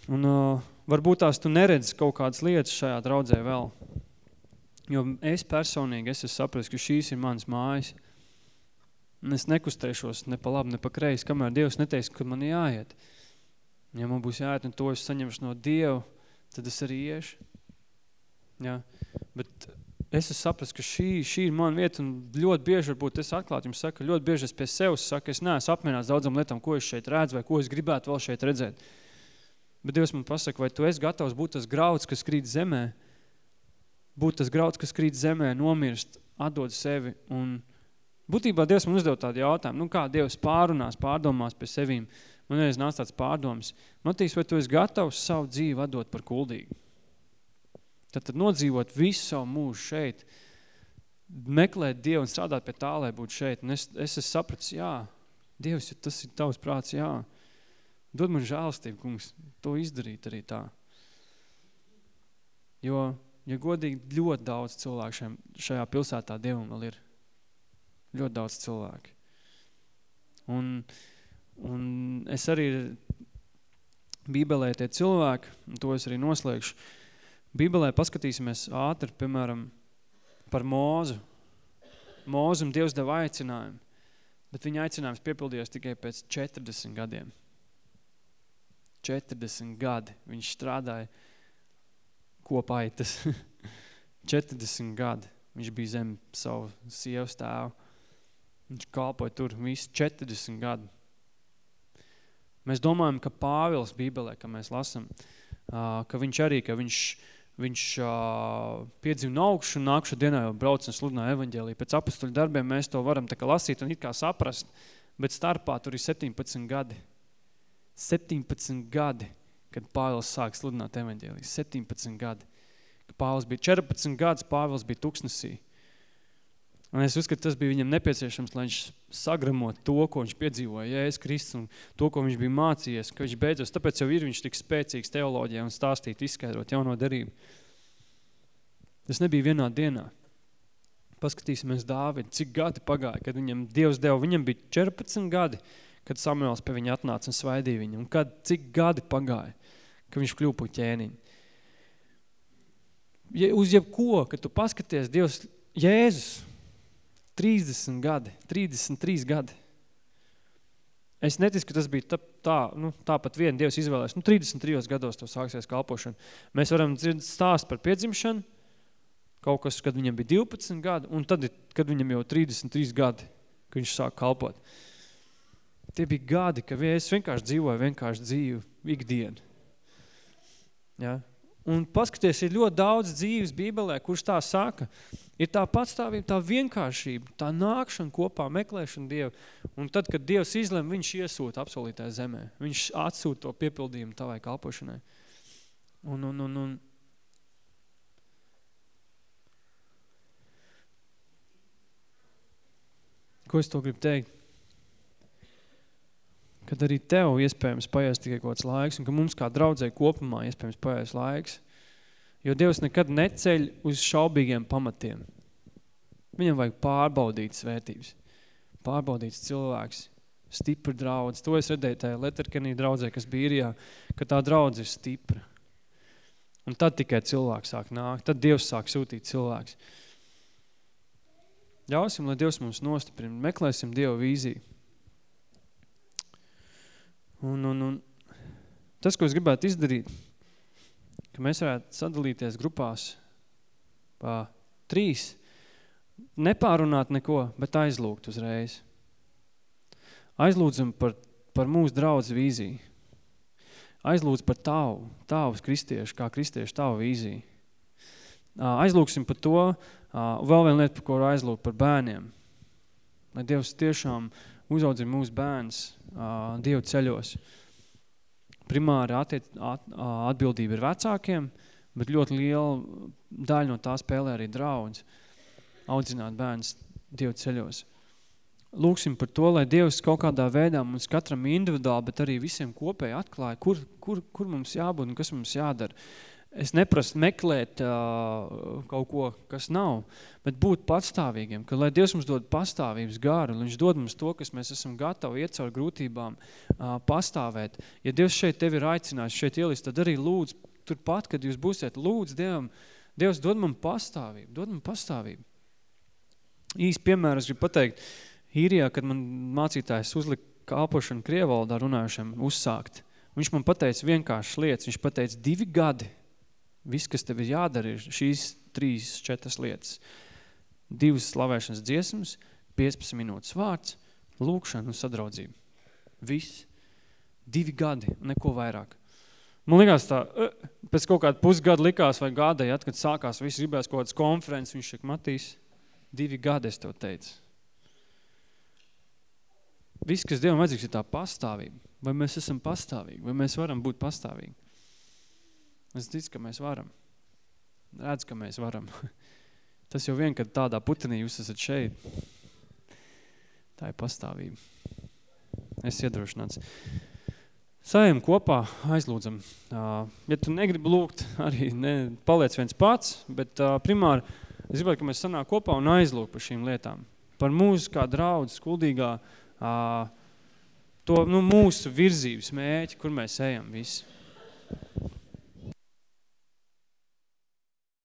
Un uh, varbūt tās tu neredzi kaut kādas lietas šajā draudzē vēl. Jo es personīgi, es esmu saprast, ka šīs ir manas mājas. Un es nekustēšos ne pa labi, ne pa kreisi, kamēr Dievs neteiks, ka man jāiet. Ja man būs jāiet un to es saņemšu no Dieva, tad es arī iešu. Ja? Bet es esmu saprast, ka šī, šī ir mana vieta un ļoti bieži varbūt es atklāt jums saku, ļoti bieži es pie sevis saku, es neesmu apmierināts daudzam lietām, ko es šeit redzu vai ko es gribētu vēl šeit redzēt. Bet Dievs man pasaka, vai tu esi gatavs būt tas grauds, kas krīt zemē, būt tas grauds, kas krīt zemē, nomirst, atdod sevi. Un būtībā Dievs man uzdev tādu jautājumu, nu kā Dievs pārunās, pārdomās pie sevīm. Man reiz nāc tāds pārdoms. Matīs, vai tu esi gatavs savu dzīvi atdot par kuldīgu? Tad, tad nodzīvot visu savu mūžu šeit, meklēt Dievu un strādāt pie tā, lai būtu šeit. Un es, es esmu sapratis, jā, Dievs, tas ir tavs prāts, jā. Dod man žēlistību, kungs, to izdarīt arī tā. Jo, ja godīgi, ļoti daudz cilvēku šajā, šajā pilsētā Dievam vēl ir. Ļoti daudz cilvēki. Un, un es arī Bībelē tie cilvēki, un to es arī noslēgšu, Bībelē paskatīsimies ātri, piemēram, par mūzu. Mūzum Dievs deva aicinājumu, bet viņa aicinājums piepildījās tikai pēc 40 gadiem. 40 gadi viņš strādāja kopaitas. 40 (laughs) gadi viņš bija zem savu sievas tēvu. Viņš kalpoja tur visu 40 gadu. Mēs domājam, ka Pāvils Bībelē, ka mēs lasam, ka viņš arī, ka viņš viņš piedzīv no augšu un nākšu dienā jau brauc un sludināja evaņģēliju. Pēc apustuļu darbiem mēs to varam tā kā lasīt un it kā saprast, bet starpā tur ir 17 gadi. 17 gadi, kad Pāvils sāk sludināt evaņģēliju. 17 gadi. Pāvils bija 14 gadus, Pāvils bija tuksnesī. Un es uzskatu, tas bija viņam nepieciešams, lai viņš sagramot to, ko viņš piedzīvoja Jēzus Kristus un to, ko viņš bija mācījies, ka viņš beidzos, tāpēc jau ir viņš tik spēcīgs teoloģijā un stāstīt, izskaidrot jauno derību. Tas nebija vienā dienā. Paskatīsimies Dāvidu, cik gadi pagāja, kad viņam Dievs deva, viņam bija 14 gadi, kad Samuels pie viņa atnāca un svaidīja viņu, un kad, cik gadi pagāja, ka viņš kļūpa ķēniņu. Ja, uz jebko, kad tu paskaties, Dievs, Jēzus, 30 gadi, 33 gadi. Es neticu, ka tas bija tā, tā nu, tāpat vien Dievs izvēlēs. Nu, 33 gados to sāksies kalpošana. Mēs varam stāst par piedzimšanu, kaut kas, kad viņam bija 12 gadi, un tad, kad viņam jau 33 gadi, kad viņš sāk kalpot. Tie bija gadi, ka es vienkārši dzīvoju vienkārši dzīvu ikdienu. Ja? Un paskaties, ir ļoti daudz dzīves Bībelē, kurš tā saka, ir tā patstāvība, tā vienkāršība, tā nākšana kopā, meklēšana Dievu. Un tad, kad Dievs izlem, viņš iesūta absolūtā zemē. Viņš atsūta to piepildījumu tavai kalpošanai. Un, un, un, un, Ko es to gribu teikt? Kad arī tev iespējams paies tikai kāds laiks, un ka mums kā draudzē kopumā iespējams paies laiks. Jo Dievs nekad neceļ uz šaubīgiem pamatiem. Viņam vajag pārbaudīt svētības, pārbaudīts cilvēks, stipra draudz. To es redzēju tajā Leterkenī draudzē, kas bija Irijā, ka tā draudz ir stipra. Un tad tikai cilvēks sāk nākt, tad Dievs sāk sūtīt cilvēks. Ļausim, lai Dievs mums nostiprina, meklēsim Dievu vīziju. Un, un, un tas, ko es gribētu izdarīt, ka mēs varētu sadalīties grupās pa trīs, nepārunāt neko, bet aizlūgt uzreiz. Aizlūdzam par, par mūsu draudz vīziju. Aizlūdz par tavu, tavus kristiešu, kā kristiešu tavu vīziju. Aizlūksim par to, vēl viena lieta, par ko aizlūgt par bērniem. Lai Dievs tiešām uzaudzina mūsu bērns uh, Dievu ceļos. Primāri attiet, at, atbildība ir vecākiem, bet ļoti liela daļa no tā spēlē arī draudz audzināt bērns Dievu ceļos. Lūksim par to, lai Dievs kaut kādā veidā mums katram individuāli, bet arī visiem kopēji atklāja, kur, kur, kur mums jābūt un kas mums jādara. Es neprastu meklēt uh, kaut ko, kas nav, bet būt patstāvīgiem, ka lai Dievs mums dod pastāvības garu, un viņš dod mums to, kas mēs esam gatavi iet caur grūtībām uh, pastāvēt. Ja Dievs šeit tevi ir aicinājis, šeit ielist, tad arī lūdz turpat, kad jūs būsiet, lūdz Dievam, Dievs dod man pastāvību, dod man pastāvību. Īs piemēru es gribu pateikt, īrijā, kad man mācītājs uzlika kalpošanu Krievaldā runājušiem uzsākt, viņš man pateica vienkāršas lietas, viņš pateica divi gadi, Viss, kas tev ir jādara, ir šīs trīs, četras lietas. Divas slavēšanas dziesmas, 15 minūtes vārds, lūkšana un sadraudzība. Viss. Divi gadi, neko vairāk. Man likās tā, pēc kaut kāda pusgada likās vai gada, ja, kad sākās, viss gribēs kaut kādas konferences, viņš šeit matīs, divi gadi es tev teicu. Viss, kas Dievam vajadzīgs, ir tā pastāvība. Vai mēs esam pastāvīgi, vai mēs varam būt pastāvīgi. Es ticu, ka mēs varam. Redz, ka mēs varam. (laughs) Tas jau vien, kad tādā putenī jūs esat šeit. Tā ir pastāvība. Es iedrošināts. Sajam kopā, aizlūdzam. Ja tu negribi lūgt, arī ne, paliec viens pats, bet primāri es gribētu, ka mēs sanāk kopā un aizlūg par šīm lietām. Par mūsu kā draudz, skuldīgā, to nu, mūsu virzības mēķi, kur mēs ejam visi.